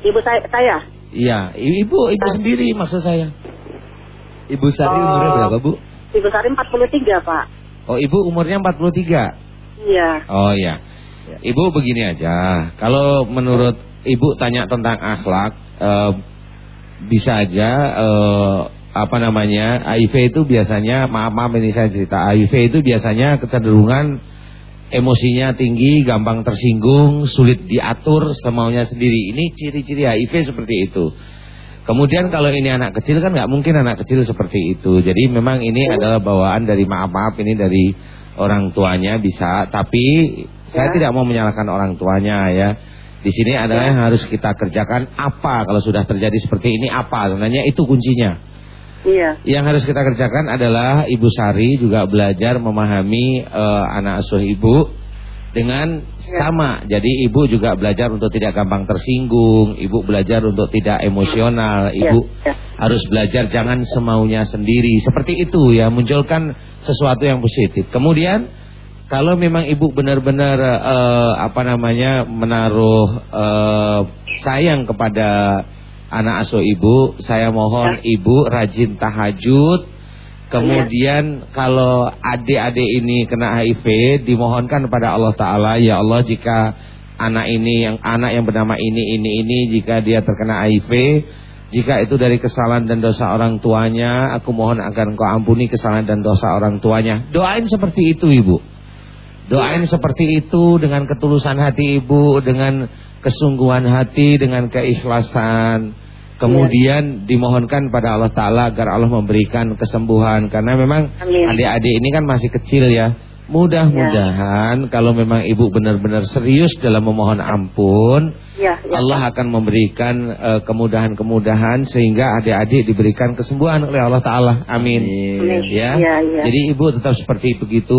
F: Ibu saya, saya
B: Iya, ibu ibu sendiri maksud saya.
A: Ibu Sari
F: Oh.
A: umurnya berapa Bu?
F: Ibu Sari 43 Pak.
B: Oh, ibu umurnya 43.
F: Iya.
B: Oh ya. Ibu begini aja. Kalau menurut ibu tanya tentang akhlak, eh, bisa aja eh, apa namanya HIV itu biasanya maaf maaf ini saya cerita HIV itu biasanya kecenderungan emosinya tinggi, gampang tersinggung, sulit diatur semaunya sendiri. Ini ciri-ciri HIV seperti itu. Kemudian kalau ini anak kecil kan nggak mungkin anak kecil seperti itu. Jadi memang ini adalah bawaan dari maaf-maaf ini dari orang tuanya bisa, tapi saya
F: Ya.
B: tidak mau menyalahkan orang tuanya ya. Di sini adalah yang harus kita kerjakan apa kalau sudah terjadi seperti ini apa sebenarnya itu kuncinya.
F: Iya.
B: Yang harus kita kerjakan adalah Ibu Sari juga belajar memahami eh, anak asuh ibu dengan sama. Jadi ibu juga belajar untuk tidak gampang tersinggung, ibu belajar untuk tidak emosional, ibu
F: ya.
B: harus belajar jangan semaunya sendiri. Seperti itu ya, munculkan sesuatu yang positif. Kemudian kalau memang ibu benar-benar eh, apa namanya menaruh eh, sayang kepada anak asuh ibu, saya mohon ibu rajin tahajud. Kemudian kalau adik-adik ini kena HIV, dimohonkan kepada Allah Taala, ya Allah jika anak ini yang anak yang bernama ini ini ini jika dia terkena HIV, jika itu dari kesalahan dan dosa orang tuanya, aku mohon agar engkau ampuni kesalahan dan dosa orang tuanya. Doain seperti itu ibu. Doain seperti itu dengan ketulusan hati ibu, dengan kesungguhan hati, dengan keikhlasan. Kemudian dimohonkan pada Allah Ta'ala agar Allah memberikan kesembuhan. Karena memang adik-adik ini kan masih kecil ya. Mudah-mudahan kalau memang ibu benar-benar serius dalam memohon ampun.
F: Iya, iya.
B: Allah akan memberikan eh, kemudahan-kemudahan sehingga adik-adik diberikan kesembuhan oleh Allah Ta'ala. Amin.
F: Amin.
B: Ya.
F: Iya, iya.
B: Jadi ibu tetap seperti begitu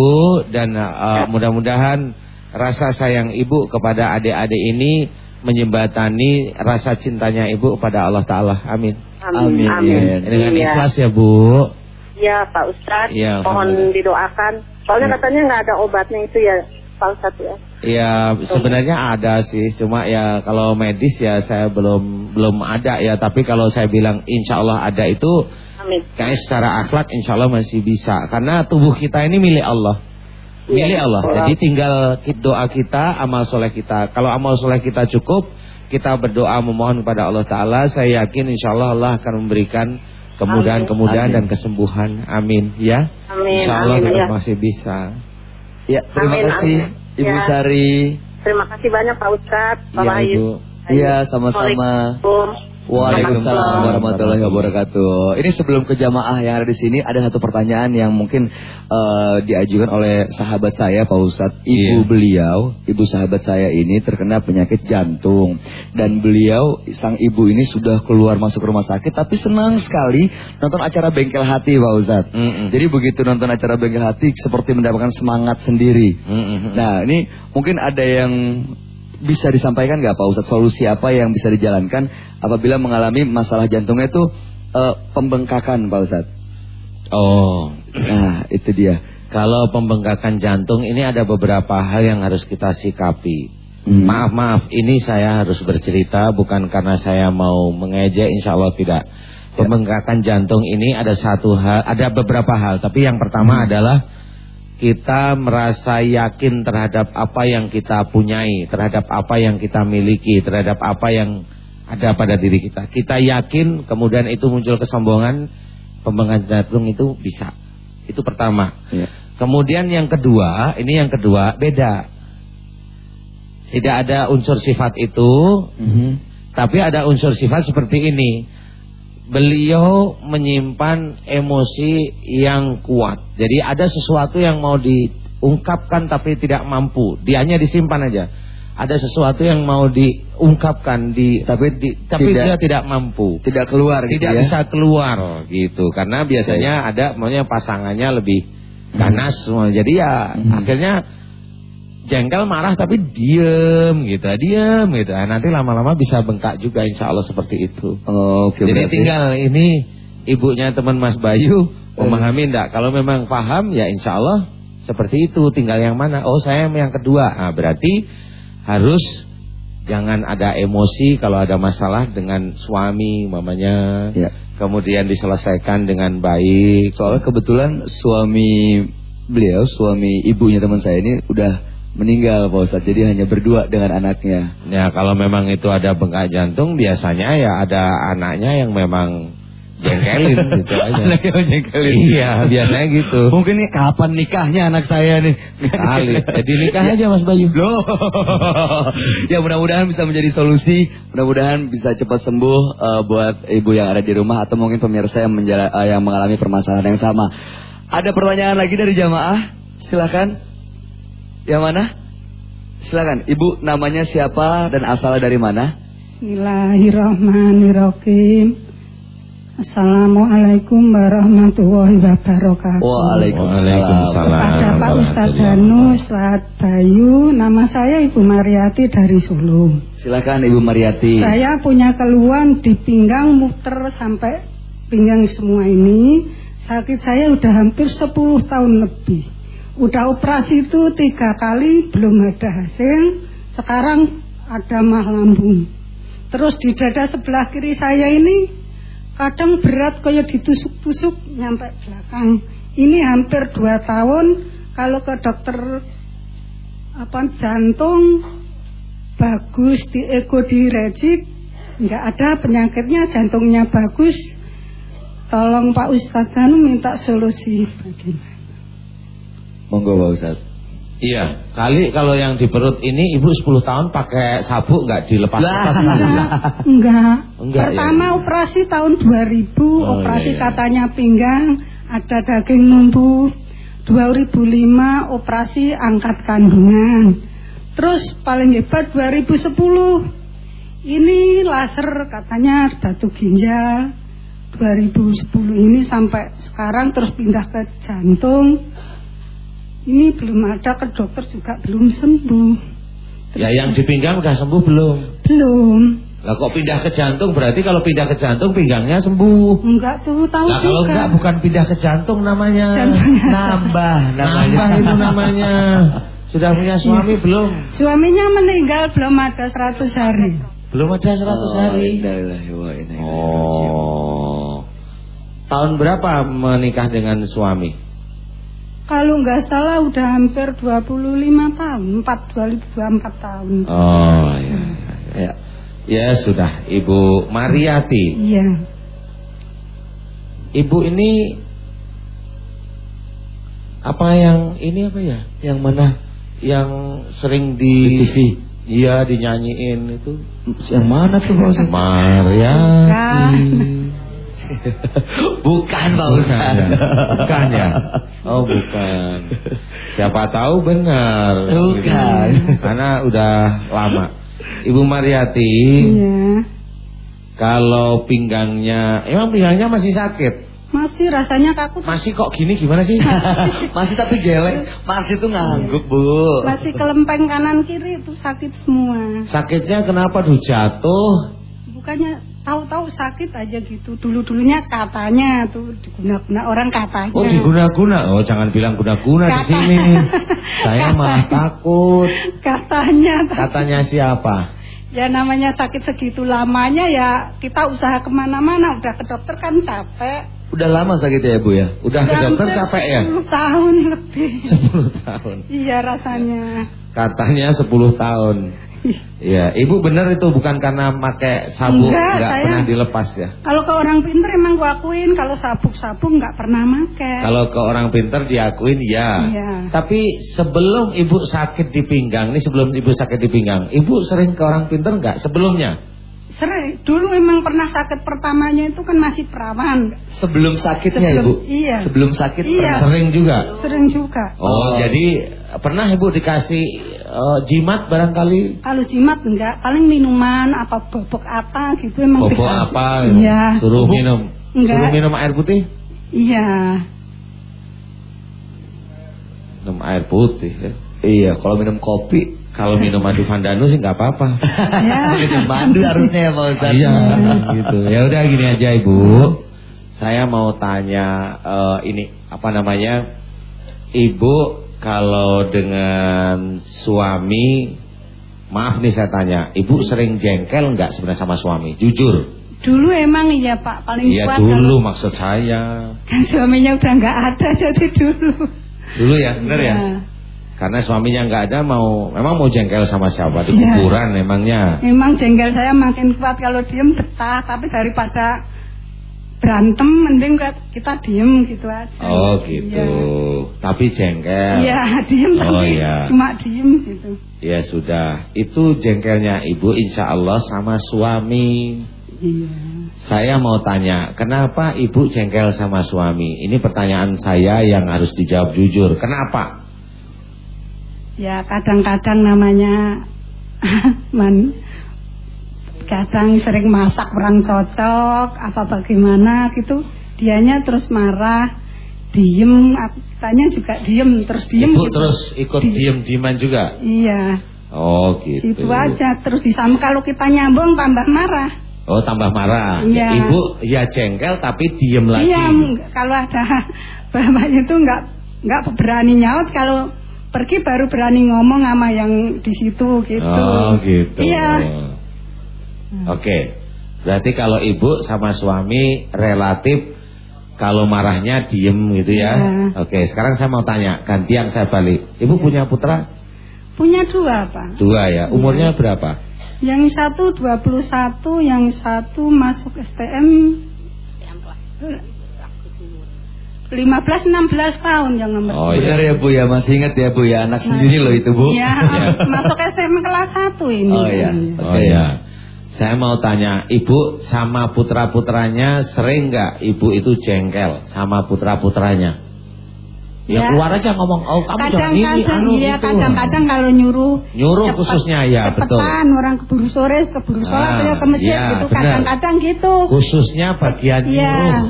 B: dan uh, mudah-mudahan rasa sayang ibu kepada adik-adik ini menjembatani rasa cintanya ibu kepada Allah Taala. Amin.
F: Amin.
A: Amin.
F: Amin.
B: Dengan
F: Iya.
B: ikhlas ya Bu.
F: Iya Pak Ustadz,
B: Iya,
F: mohon didoakan. Soalnya
B: Iya.
F: katanya nggak ada obatnya itu ya Pak Ustadz ya.
B: Ya sebenarnya ada sih, cuma ya kalau medis ya saya belum belum ada ya. Tapi kalau saya bilang insya Allah ada itu,
F: Amin.
B: kayak secara akhlak insya Allah masih bisa. Karena tubuh kita ini milik Allah.
F: Iya,
B: Milik Allah. Jadi tinggal doa kita, amal soleh kita. Kalau amal soleh kita cukup, kita berdoa memohon kepada Allah Taala. Saya yakin insya Allah Allah akan memberikan kemudahan-kemudahan dan kesembuhan. Amin. Ya.
F: Amin.
B: Insya Allah
F: Amin,
B: kita
F: ya.
B: masih bisa.
A: Ya, terima
F: Amin,
A: kasih
F: amin.
A: Ibu
F: Ya.
A: Sari.
F: Terima kasih banyak Pak Ustadz, Pak
B: Iya.
A: Iya, sama-sama.
F: Waalaikumsalam.
A: Waalaikumsalam warahmatullahi wabarakatuh. Ini sebelum ke jamaah yang ada di sini ada satu pertanyaan yang mungkin eh, diajukan oleh sahabat saya Pak Ustadz. Ibu
B: Iya.
A: beliau, ibu sahabat saya ini terkena penyakit jantung dan beliau sang ibu ini sudah keluar masuk rumah sakit tapi senang sekali nonton acara Bengkel Hati Pak Ustadz.
B: Mm-mm.
A: Jadi begitu nonton acara Bengkel Hati seperti mendapatkan semangat sendiri.
B: Mm-mm.
A: Nah ini mungkin ada yang bisa disampaikan nggak Pak Ustadz solusi apa yang bisa dijalankan apabila mengalami masalah jantungnya itu eh, pembengkakan Pak Ustadz.
B: Oh,
A: Nah itu dia.
B: kalau pembengkakan jantung ini ada beberapa hal yang harus kita sikapi.
A: Hmm.
B: Maaf maaf, ini saya harus bercerita bukan karena saya mau mengejek, insya Allah tidak. Pembengkakan jantung ini ada satu hal, ada beberapa hal. Tapi yang pertama adalah kita merasa yakin terhadap apa yang kita punyai, terhadap apa yang kita miliki, terhadap apa yang ada pada diri kita. Kita yakin, kemudian itu muncul kesombongan, pembengkakan jantung itu bisa. Itu pertama.
A: Ya.
B: Kemudian yang kedua, ini yang kedua beda. Tidak ada unsur sifat itu,
A: Mhm.
B: tapi ada unsur sifat seperti ini. Beliau menyimpan emosi yang kuat. Jadi ada sesuatu yang mau diungkapkan tapi tidak mampu. Dianya disimpan aja. Ada sesuatu yang mau diungkapkan di
A: Tapi
B: di, tapi
A: tidak-
B: dia tidak mampu.
A: Tidak keluar gitu
B: Tidak
A: ya.
B: bisa keluar gitu. Karena biasanya ada maunya pasangannya lebih ganas semua. Jadi ya
A: Mhm.
B: akhirnya jengkel marah tapi diem gitu, diem gitu. Nah, nanti lama-lama bisa bengkak juga insya Allah seperti itu.
A: Oh, Oke
B: Jadi
A: berarti-
B: tinggal ini ibunya teman Mas Bayu Memahami enggak? Kalau memang paham ya insya Allah seperti itu. Tinggal yang mana? Oh saya yang kedua. Nah, berarti harus jangan ada emosi kalau ada masalah dengan suami mamanya.
A: Ya.
B: Kemudian diselesaikan dengan baik.
A: Soalnya kebetulan suami beliau, suami ibunya teman saya ini udah meninggal Pak Ustadz. Jadi hanya berdua dengan anaknya.
B: Ya kalau memang itu ada bengkak jantung biasanya ya ada anaknya yang memang jengkelin gitu aja.
A: Anaknya jengkelin.
B: Iya biasanya gitu.
A: Mungkin nih kapan nikahnya anak saya nih?
B: Kali. Jadi nikah aja Mas Bayu.
A: Loh. ya mudah-mudahan bisa menjadi solusi. Mudah-mudahan bisa cepat sembuh uh, buat ibu yang ada di rumah atau mungkin pemirsa yang, menjala, uh, yang mengalami permasalahan yang sama. Ada pertanyaan lagi dari jamaah? Silakan. Yang mana? Silakan. Ibu namanya siapa dan asalnya dari mana?
G: Bismillahirrahmanirrahim. Assalamualaikum warahmatullahi wabarakatuh.
A: Waalaikumsalam.
G: Kepada Pak Ustadz Danu, Ustadz Bayu, nama saya Ibu Mariati dari Solo.
A: Silakan Ibu Mariati.
G: Saya punya keluhan di pinggang muter sampai pinggang semua ini. Sakit saya udah hampir 10 tahun lebih. Udah operasi itu tiga kali belum ada hasil. Sekarang ada mah lambung. Terus di dada sebelah kiri saya ini kadang berat kayak ditusuk-tusuk nyampe belakang. Ini hampir dua tahun kalau ke dokter apa jantung bagus di ego direjik nggak ada penyakitnya jantungnya bagus. Tolong Pak Ustadz Danu minta solusi bagaimana.
A: Monggo Pak Ustadz.
B: Iya, kali kalau yang di perut ini ibu 10 tahun pakai sabuk nggak dilepas-lepas dulu?
G: Enggak.
B: Enggak,
G: Pertama
B: ya.
G: operasi tahun 2000,
B: Oh,
G: operasi
B: iya, iya.
G: katanya pinggang, ada daging numbuh. 2005 operasi angkat kandungan. Terus paling hebat 2010. Ini laser katanya batu ginjal. 2010 ini sampai sekarang terus pindah ke jantung. Ini belum ada ke dokter juga belum sembuh.
B: Ya yang di pinggang udah sembuh belum?
G: Belum.
B: Lah kok pindah ke jantung berarti kalau pindah ke jantung pinggangnya sembuh.
G: Enggak tuh tahu
B: Lah kalau enggak bukan pindah ke jantung namanya.
G: Jantungnya.
A: Nambah namanya.
B: Nambah itu namanya. Sudah punya suami belum?
G: Suaminya meninggal belum ada 100 hari.
B: Belum ada 100 hari. Oh. Tahun berapa menikah dengan suami?
G: Kalau nggak salah udah hampir 25 tahun, 4 24 tahun.
B: Oh ya. Ya, ya sudah Ibu Mariati.
G: Iya.
B: Ibu ini apa yang ini apa ya?
A: Yang mana?
B: Yang sering
A: Di
B: di
A: TV.
B: Iya dinyanyiin itu.
A: Yang mana tuh Ustadz?
B: Mariati.
A: Bukan Pak
B: Bukan ya? Bukan ya? Oh bukan. Siapa tahu benar.
A: Bukan.
B: Karena udah lama. Ibu Mariati,
G: Iya.
B: kalau pinggangnya, emang pinggangnya masih sakit?
G: Masih rasanya kaku.
B: Masih kok gini gimana sih?
A: Masih tapi gelek. Masih tuh ngangguk Bu.
G: Masih kelempeng kanan kiri itu sakit semua.
B: Sakitnya kenapa tuh jatuh?
G: Bukannya tahu-tahu sakit aja gitu. Dulu-dulunya katanya tuh diguna-guna orang katanya.
B: Oh diguna-guna? Oh jangan bilang guna-guna di sini. Saya malah takut.
G: Katanya.
B: Katanya siapa?
G: Ya namanya sakit segitu lamanya ya kita usaha ke mana-mana udah ke dokter kan capek.
A: Udah lama sakitnya ya Bu ya?
B: Udah ke dokter capek ya?
G: 10 tahun lebih.
B: 10 tahun.
G: Iya rasanya.
B: Katanya 10 tahun. Ya, ibu benar itu bukan karena pakai sabuk
G: Enggak,
B: nggak
G: saya-
B: pernah dilepas ya.
G: Kalau ke orang pinter emang gua akuin kalau sabuk-sabuk nggak pernah make.
B: Kalau ke orang pintar diakuin ya.
G: Iya.
B: Tapi sebelum ibu sakit di pinggang, ini sebelum ibu sakit di pinggang, ibu sering ke orang pintar nggak sebelumnya?
G: Sering. Dulu memang pernah sakit pertamanya itu kan masih perawan.
A: Sebelum sakitnya
G: Sebelum-
A: Ibu?
G: iya.
A: Sebelum sakit
G: Iya.
A: pernah?
B: Sering juga.
G: Sering juga.
B: Oh,
A: Oh.
B: jadi pernah ibu dikasih eh, jimat barangkali?
G: Kalau jimat enggak, paling minuman apa bobok apa gitu emang
B: Bobo
G: dikasih.
B: apa?
G: Iya.
B: Suruh
A: Ibu-
B: minum.
G: Enggak.
B: Suruh minum air putih?
G: Iya.
B: Minum air putih ya.
A: Iya, kalau minum kopi
B: Kalau minum madu vandanu sih nggak apa-apa.
G: Ya.
A: madu harusnya ya Pak.
B: Iya, gitu. Ya udah gini aja Ibu. saya mau tanya uh, ini apa namanya? Ibu kalau dengan suami maaf nih saya tanya, Ibu sering jengkel nggak sebenarnya sama suami? Jujur.
G: Dulu emang iya Pak paling
B: Iya
G: kuat
B: dulu
G: kalau-
B: maksud saya.
G: kan suaminya udah nggak ada jadi dulu.
B: Dulu ya, benar ya?
G: Iya.
B: Karena suaminya nggak ada mau memang mau jengkel sama siapa di
G: Iya.
B: kuburan emangnya.
G: Memang jengkel saya makin kuat kalau diem betah, tapi daripada berantem mending kita diem gitu aja.
B: Oh gitu. Tapi jengkel.
G: Iya, diem
B: Oh,
G: tapi
B: iya.
G: cuma diem gitu.
B: Ya sudah. Itu jengkelnya ibu insya Allah sama suami.
G: Iya.
B: Saya mau tanya, kenapa ibu jengkel sama suami? Ini pertanyaan saya yang harus dijawab jujur. Kenapa?
G: Ya kadang-kadang namanya man kadang sering masak kurang cocok apa bagaimana gitu dianya terus marah diem tanya juga diem terus diem
B: ibu
G: gitu.
B: terus ikut
G: Di-
B: diem-dieman juga?
G: iya
B: Oh gitu.
G: itu aja terus disam kalau kita nyambung tambah marah
B: Oh tambah marah.
G: Iya.
B: Ibu ya jengkel tapi diem lagi.
G: iya kalau ada bapaknya itu nggak nggak berani nyaut kalau pergi baru berani ngomong sama yang di situ gitu
B: Oh gitu.
G: iya
B: Oke. Berarti kalau ibu sama suami relatif kalau marahnya diem gitu ya.
G: Iya.
B: Oke, sekarang saya mau tanya, ganti yang saya balik. Ibu punya putra?
G: punya dua pak
B: Dua ya. Umurnya berapa?
G: Yang satu 21, yang satu masuk STM 15 16 tahun yang nomor.
B: Oh
A: Benar
B: iya.
A: ya Bu ya, masih ingat ya Bu ya, anak sendiri loh itu Bu.
G: Ya, masuk STM kelas 1 ini.
A: Oh iya.
B: Oh iya. Saya mau tanya, ibu sama putra-putranya sering nggak ibu itu jengkel sama putra-putranya? Ya,
G: Ya.
B: keluar aja ngomong, oh kamu jangan ini,
G: Kadang-kadang
B: anu
G: iya
B: gitu.
G: kadang-kadang kalau nyuruh
B: Nyuruh
G: cepet-
B: khususnya, ya, betul.
G: cepetan orang keburu sore keburu sholat
B: Ah,
G: ya ke masjid
B: iya,
G: gitu kadang-kadang gitu.
B: Khususnya bagian
G: Iya.
B: nyuruh.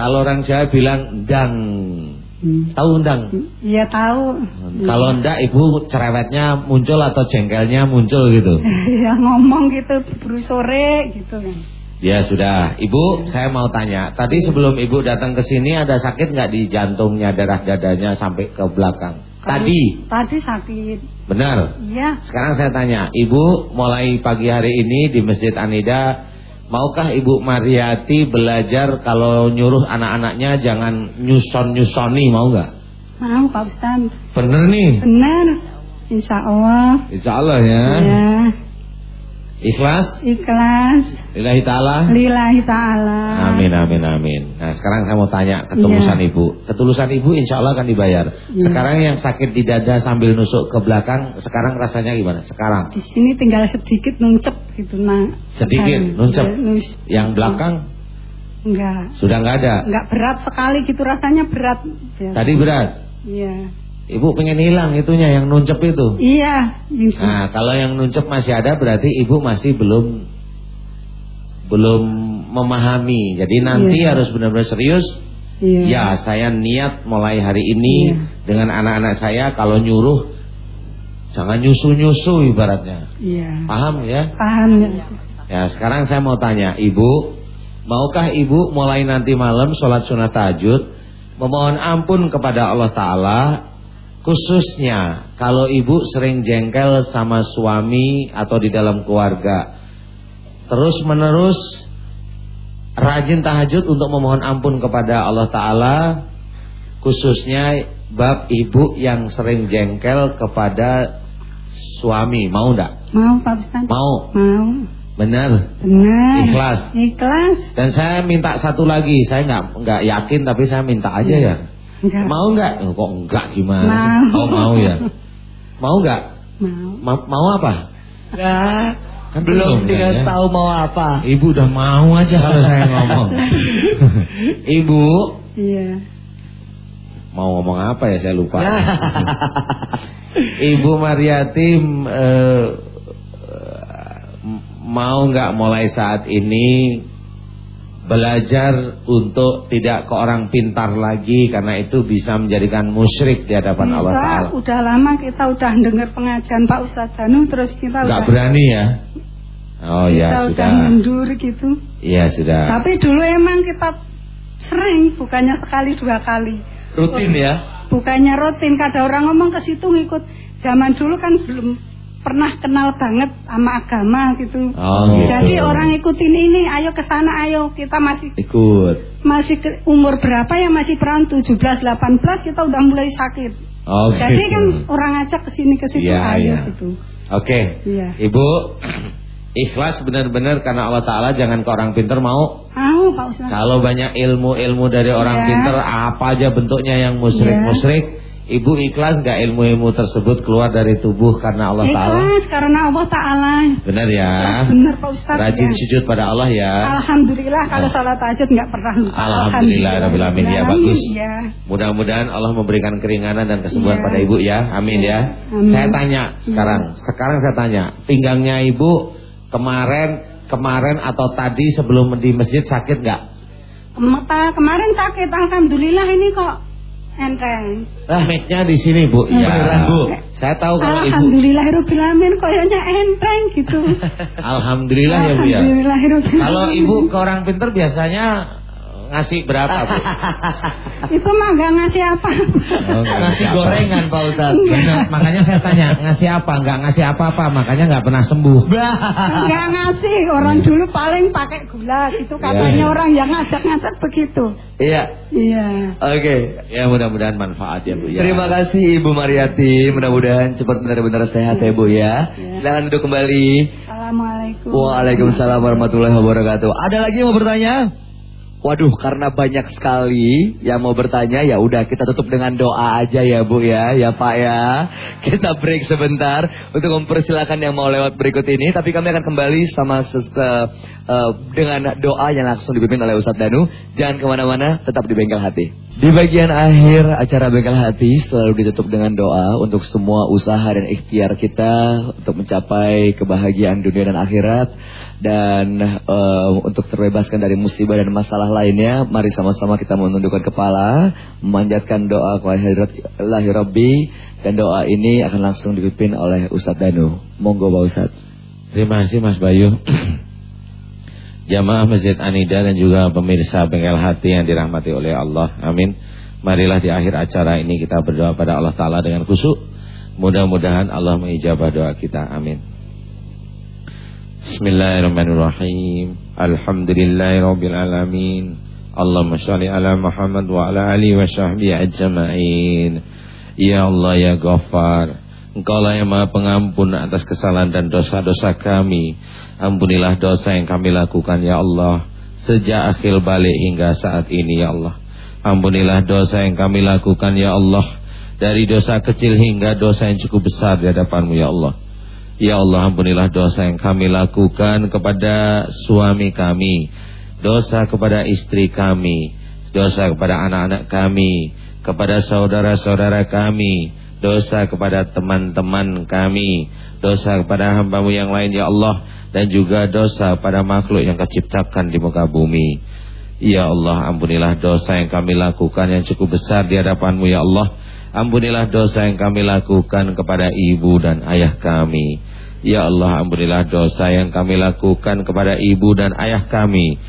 B: Kalau orang Jawa bilang ndang.
G: Hmm.
B: Tahu ndang?
G: Iya tahu.
B: Kalau ndak ibu cerewetnya muncul atau jengkelnya muncul gitu.
G: ya ngomong gitu keburu sore gitu kan.
B: Ya sudah, Ibu, saya mau tanya. Tadi sebelum Ibu datang ke sini ada sakit nggak di jantungnya, darah dadanya sampai ke belakang? Tadi,
G: Tadi sakit.
B: benar.
G: Iya.
B: Sekarang saya tanya, Ibu mulai pagi hari ini di Masjid Anida, maukah Ibu Mariati belajar kalau nyuruh anak-anaknya jangan nyuson-nyusoni, mau nggak?
G: Mau Pak Ustaz.
B: Bener nih.
G: Benar. Insya Allah.
B: Insya Allah ya.
G: Ya.
B: Ikhlas,
G: Ikhlas.
B: lillahi ta'ala.
G: Lillahi ta'ala.
B: Amin amin amin. Nah sekarang saya mau tanya ketulusan
G: Iya.
B: ibu. Ketulusan ibu insya Allah akan dibayar.
G: Iya.
B: Sekarang yang sakit di dada sambil nusuk ke belakang, sekarang rasanya gimana? Sekarang
G: Di sini tinggal sedikit nuncep gitu nah.
B: sedikit
G: Sekali.
B: nuncep.
G: Iya, nus-
B: Yang belakang
G: Enggak.
B: sudah nggak ada.
G: Enggak berat sekali gitu rasanya berat. Biasa.
B: Tadi berat.
G: Iya.
B: Ibu pengen hilang itunya yang nuncep itu.
G: Iya.
B: Nah kalau yang nuncep masih ada berarti ibu masih belum belum memahami. Jadi nanti
G: Iya.
B: harus benar-benar serius.
G: Iya.
B: Ya, saya niat mulai hari ini
G: Iya.
B: dengan anak-anak saya kalau nyuruh jangan nyusu-nyusu ibaratnya.
G: Iya.
B: Paham ya?
G: Paham ya.
B: Ya, sekarang saya mau tanya, Ibu, maukah Ibu mulai nanti malam sholat sunat tahajud memohon ampun kepada Allah taala khususnya kalau Ibu sering jengkel sama suami atau di dalam keluarga. Terus menerus rajin tahajud untuk memohon ampun kepada Allah taala khususnya bab ibu yang sering jengkel kepada suami mau enggak?
G: Mau Pak Ustaz?
B: Mau.
G: Mau.
B: Benar.
G: Benar.
B: Ikhlas.
G: Ikhlas.
B: Dan saya minta satu lagi, saya nggak nggak yakin tapi saya minta aja ya.
G: Enggak.
B: Mau nggak? Oh, Kok enggak gimana?
G: Mau.
B: Oh mau ya. Mau nggak?
G: Mau.
B: Ma- mau apa?
A: Ya,
B: Kan
A: belum
B: belum,
A: dikasih
B: ya?
A: tahu mau apa.
B: Ibu udah mau aja kalau saya ngomong. Ibu
G: Iya.
B: mau ngomong apa ya saya lupa.
A: Ya.
B: Ibu Mariati eh, mau nggak mulai saat ini belajar untuk tidak ke orang pintar lagi karena itu bisa menjadikan musyrik di hadapan Allah
G: Bisa,
B: Taala.
G: udah lama kita udah dengar pengajian Pak Ustadz Danu terus kita
B: Nggak
G: udah
B: berani ya? Oh
G: kita
B: ya
G: udah
B: sudah.
G: mundur gitu.
B: Iya sudah.
G: Tapi dulu emang kita Sering, bukannya sekali dua kali.
A: Rutin ya?
G: Bukannya rutin, kada orang ngomong ke situ ngikut. Zaman dulu kan belum pernah kenal banget sama agama gitu.
B: Oh, gitu.
G: Jadi orang ikutin ini, ayo ke sana, ayo kita masih
A: Ikut.
G: masih ke, umur berapa ya masih perawan 17 18 kita udah mulai sakit.
B: Oh,
G: Jadi
B: gitu.
G: kan orang ajak ke sini ke situ
B: Iya,
G: ayo
B: iya.
G: gitu.
B: Oke.
G: Iya.
B: Ibu ikhlas benar-benar karena Allah taala jangan ke orang pinter mau.
G: Mau Pak Ustaz.
B: Kalau banyak ilmu-ilmu dari orang
G: Iya.
B: pinter apa aja bentuknya yang musyrik-musyrik, Ibu ikhlas nggak ilmu-ilmu tersebut keluar dari tubuh karena Allah taala?
G: Ikhlas karena Allah Taala.
B: Benar ya?
G: Benar Pak Ustaz.
B: Rajin
G: ya.
B: sujud pada Allah ya.
G: Alhamdulillah kalau salat tahajud nggak pernah lupa.
B: Alhamdulillah Rabbil Alamin. Ya, bagus.
G: Ya.
B: Mudah-mudahan Allah memberikan keringanan dan kesembuhan
G: Iya.
B: pada ibu ya. Amin ya.
G: Amin.
B: Saya tanya sekarang. Sekarang saya tanya. Pinggangnya ibu kemarin kemarin atau tadi sebelum di masjid sakit?
G: Kemata kemarin sakit, alhamdulillah ini kok enteng.
B: Lah mic-nya di sini bu. Ya.
A: Beneran, Bu.
B: Saya tahu kalau ibu.
G: Alhamdulillahirobbilalamin koyonya enteng gitu.
B: Alhamdulillah ya bu ya.
G: Alhamdulillahirobbilalamin.
B: Kalau ibu ke orang pinter biasanya ngasih berapa bu?
G: itu mah gak ngasih apa.
B: Oh, ngasih apa.
A: gorengan Pak Ustaz.
B: Benar, makanya saya tanya ngasih apa? Nggak ngasih apa-apa, makanya nggak pernah sembuh.
G: Gak ngasih orang dulu paling pakai gula gitu katanya
B: Iya.
G: orang yang ngajak-ngajak begitu.
A: Iya.
G: Iya.
A: Oke.
B: Ya mudah-mudahan manfaat ya bu. Ya.
A: Terima kasih Ibu Mariati. Mudah-mudahan cepat benar-benar sehat ya Bu ya. Silakan duduk kembali.
G: Assalamualaikum.
A: Waalaikumsalam warahmatullahi wabarakatuh. Ada lagi yang mau bertanya? Waduh, karena banyak sekali yang mau bertanya, ya udah kita tutup dengan doa aja ya Bu ya, ya Pak ya. Kita break sebentar untuk mempersilahkan yang mau lewat berikut ini, tapi kami akan kembali sama eh, eh, dengan doa yang langsung dipimpin oleh Ustadz Danu. Jangan ke mana-mana, tetap di Bengkel Hati. Di bagian akhir acara Bengkel Hati selalu ditutup dengan doa untuk semua usaha dan ikhtiar kita untuk mencapai kebahagiaan dunia dan akhirat dan eh, untuk terbebaskan dari musibah dan masalah lainnya mari sama-sama kita menundukkan kepala memanjatkan doa kepada Rabbi dan doa ini akan langsung dipimpin oleh Ustadz Danu monggo Pak Ustadz
B: Terima kasih Mas Bayu. Jamaah Masjid Anida dan juga pemirsa Bengkel Hati yang dirahmati oleh Allah. Amin. Marilah di akhir acara ini kita berdoa pada Allah Ta'ala dengan khusyuk. Mudah-mudahan Allah mengijabah doa kita. Amin. Bismillahirrahmanirrahim. Alhamdulillahirabbil alamin. Allahumma shalli ala Muhammad wa ala alihi wa sahbihi ajma'in. Ya Allah ya Ghaffar. Engkaulah yang maha pengampun atas kesalahan dan dosa-dosa kami. Ampunilah dosa yang kami lakukan ya Allah. Sejak akhir balik hingga saat ini ya Allah. Ampunilah dosa yang kami lakukan ya Allah. Dari dosa kecil hingga dosa yang cukup besar di hadapanmu ya Allah. Ya Allah ampunilah dosa yang kami lakukan kepada suami kami. Dosa kepada istri kami. Dosa kepada anak-anak kami. Kepada saudara-saudara kami dosa kepada teman-teman kami, dosa kepada hambamu yang lain ya Allah, dan juga dosa pada makhluk yang kau ciptakan di muka bumi. Ya Allah, ampunilah dosa yang kami lakukan yang cukup besar di hadapanmu ya Allah. Ampunilah dosa yang kami lakukan kepada ibu dan ayah kami. Ya Allah, ampunilah dosa yang kami lakukan kepada ibu dan ayah kami.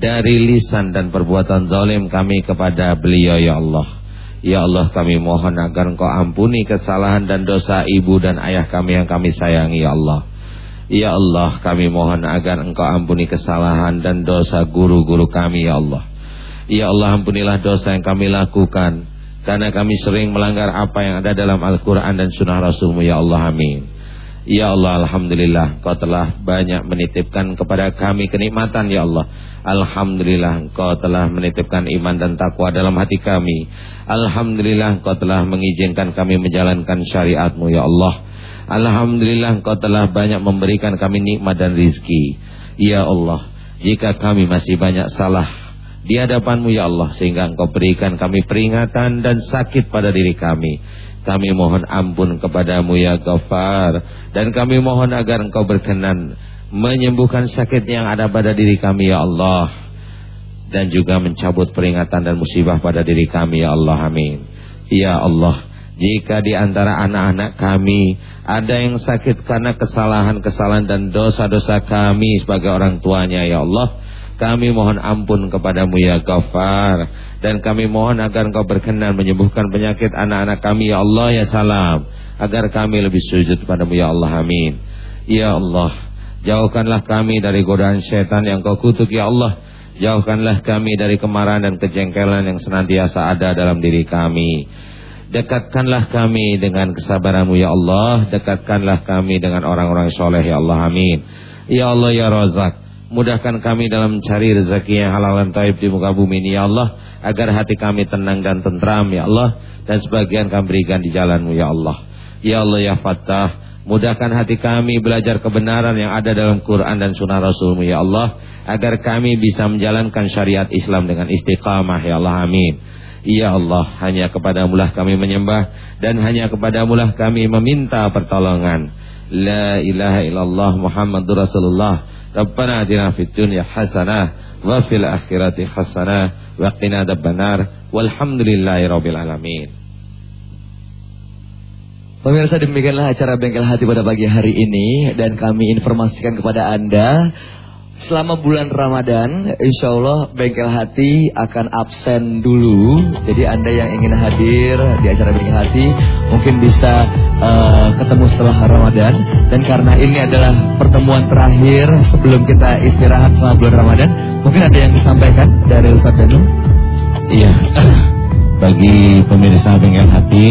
B: Dari lisan dan perbuatan zalim kami kepada beliau ya Allah. Ya Allah kami mohon agar engkau ampuni kesalahan dan dosa ibu dan ayah kami yang kami sayangi ya Allah. Ya Allah kami mohon agar engkau ampuni kesalahan dan dosa guru-guru kami ya Allah. Ya Allah ampunilah dosa yang kami lakukan. Karena kami sering melanggar apa yang ada dalam Al-Quran dan sunnah Rasulmu ya Allah amin. Ya Allah Alhamdulillah Kau telah banyak menitipkan kepada kami kenikmatan ya Allah. Alhamdulillah Kau telah menitipkan iman dan takwa dalam hati kami. Alhamdulillah Kau telah mengizinkan kami menjalankan syariatmu ya Allah. Alhamdulillah Kau telah banyak memberikan kami nikmat dan rizki. Ya Allah Jika kami masih banyak salah di hadapanmu ya Allah Sehingga Engkau berikan kami peringatan dan sakit pada diri kami kami mohon ampun kepadamu ya Ghaffar. Dan kami mohon agar engkau berkenan Menyembuhkan sakit yang ada pada diri kami ya Allah. Dan juga mencabut peringatan dan musibah pada diri kami ya Allah. Amin. Ya Allah Jika di antara anak-anak kami Ada yang sakit karena kesalahan-kesalahan dan dosa-dosa kami Sebagai orang tuanya ya Allah Kami mohon ampun kepadamu ya Ghaffar Dan kami mohon agar engkau berkenan menyembuhkan penyakit anak-anak kami ya Allah ya salam. Agar kami lebih sujud padamu ya Allah amin. Ya Allah Jauhkanlah kami dari godaan setan yang kau kutuk ya Allah. Jauhkanlah kami dari kemarahan dan kejengkelan yang senantiasa ada dalam diri kami. Dekatkanlah kami dengan kesabaranmu ya Allah. Dekatkanlah kami dengan orang-orang soleh ya Allah amin. Ya Allah ya Razak Mudahkan kami dalam mencari rezeki yang halal dan taib di muka bumi ini ya Allah Agar hati kami tenang dan tentram ya Allah. Dan sebagian kami berikan di jalanmu ya Allah. Ya Allah ya Fattah Mudahkan hati kami belajar kebenaran yang ada dalam Quran dan sunnah Rasulmu ya Allah. Agar kami bisa menjalankan syariat Islam dengan istiqamah ya Allah. Amin. Ya Allah hanya kepada mulah kami menyembah Dan hanya kepada mulah kami meminta pertolongan. La ilaha illallah Muhammadur Rasulullah Rabbana atina fid dunya hasanah wa fil akhirati hasanah wa qina adzabannar walhamdulillahi rabbil alamin.
A: Pemirsa demikianlah acara Bengkel Hati pada pagi hari ini dan kami informasikan kepada Anda Selama bulan Ramadan, insya Allah Bengkel Hati akan absen dulu. Jadi Anda yang ingin hadir di acara Bengkel Hati mungkin bisa uh, ketemu setelah Ramadan. Dan karena ini adalah pertemuan terakhir sebelum kita istirahat selama bulan Ramadan, mungkin ada yang disampaikan dari Ustaz Danu?
B: Iya, bagi pemirsa Bengkel Hati,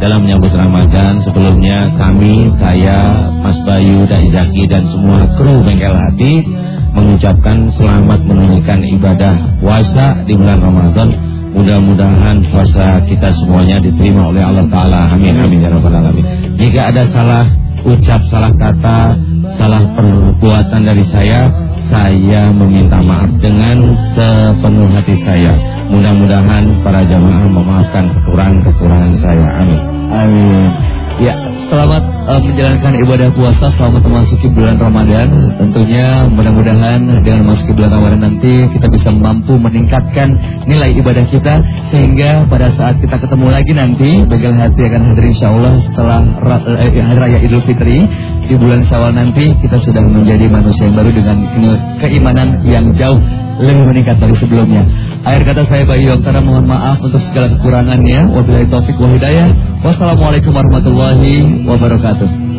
B: dalam menyambut Ramadan sebelumnya kami, saya, Mas Bayu, dan Izaki dan semua kru Bengkel Hati mengucapkan selamat menunaikan ibadah puasa di bulan Ramadan. Mudah-mudahan puasa kita semuanya diterima oleh Allah Ta'ala. Amin, amin, ya Rabbal Alamin. Jika ada salah ucap, salah kata, salah perbuatan dari saya, saya meminta maaf dengan sepenuh hati saya. Mudah-mudahan para jamaah memaafkan kekurangan-kekurangan saya. Amin.
A: Amin. Ya, selamat uh, menjalankan ibadah puasa selamat memasuki bulan Ramadan. Tentunya mudah-mudahan dengan memasuki bulan Ramadan nanti kita bisa mampu meningkatkan nilai ibadah kita sehingga pada saat kita ketemu lagi nanti bagian hati akan hadir insya Allah setelah eh, Hari Raya Idul Fitri di bulan Syawal nanti kita sudah menjadi manusia yang baru dengan keimanan yang jauh lebih meningkat dari sebelumnya. Akhir kata saya Bayu Yoktara mohon maaf untuk segala kekurangannya. Wabillahi taufik wa hidayah. Wassalamualaikum warahmatullahi wabarakatuh.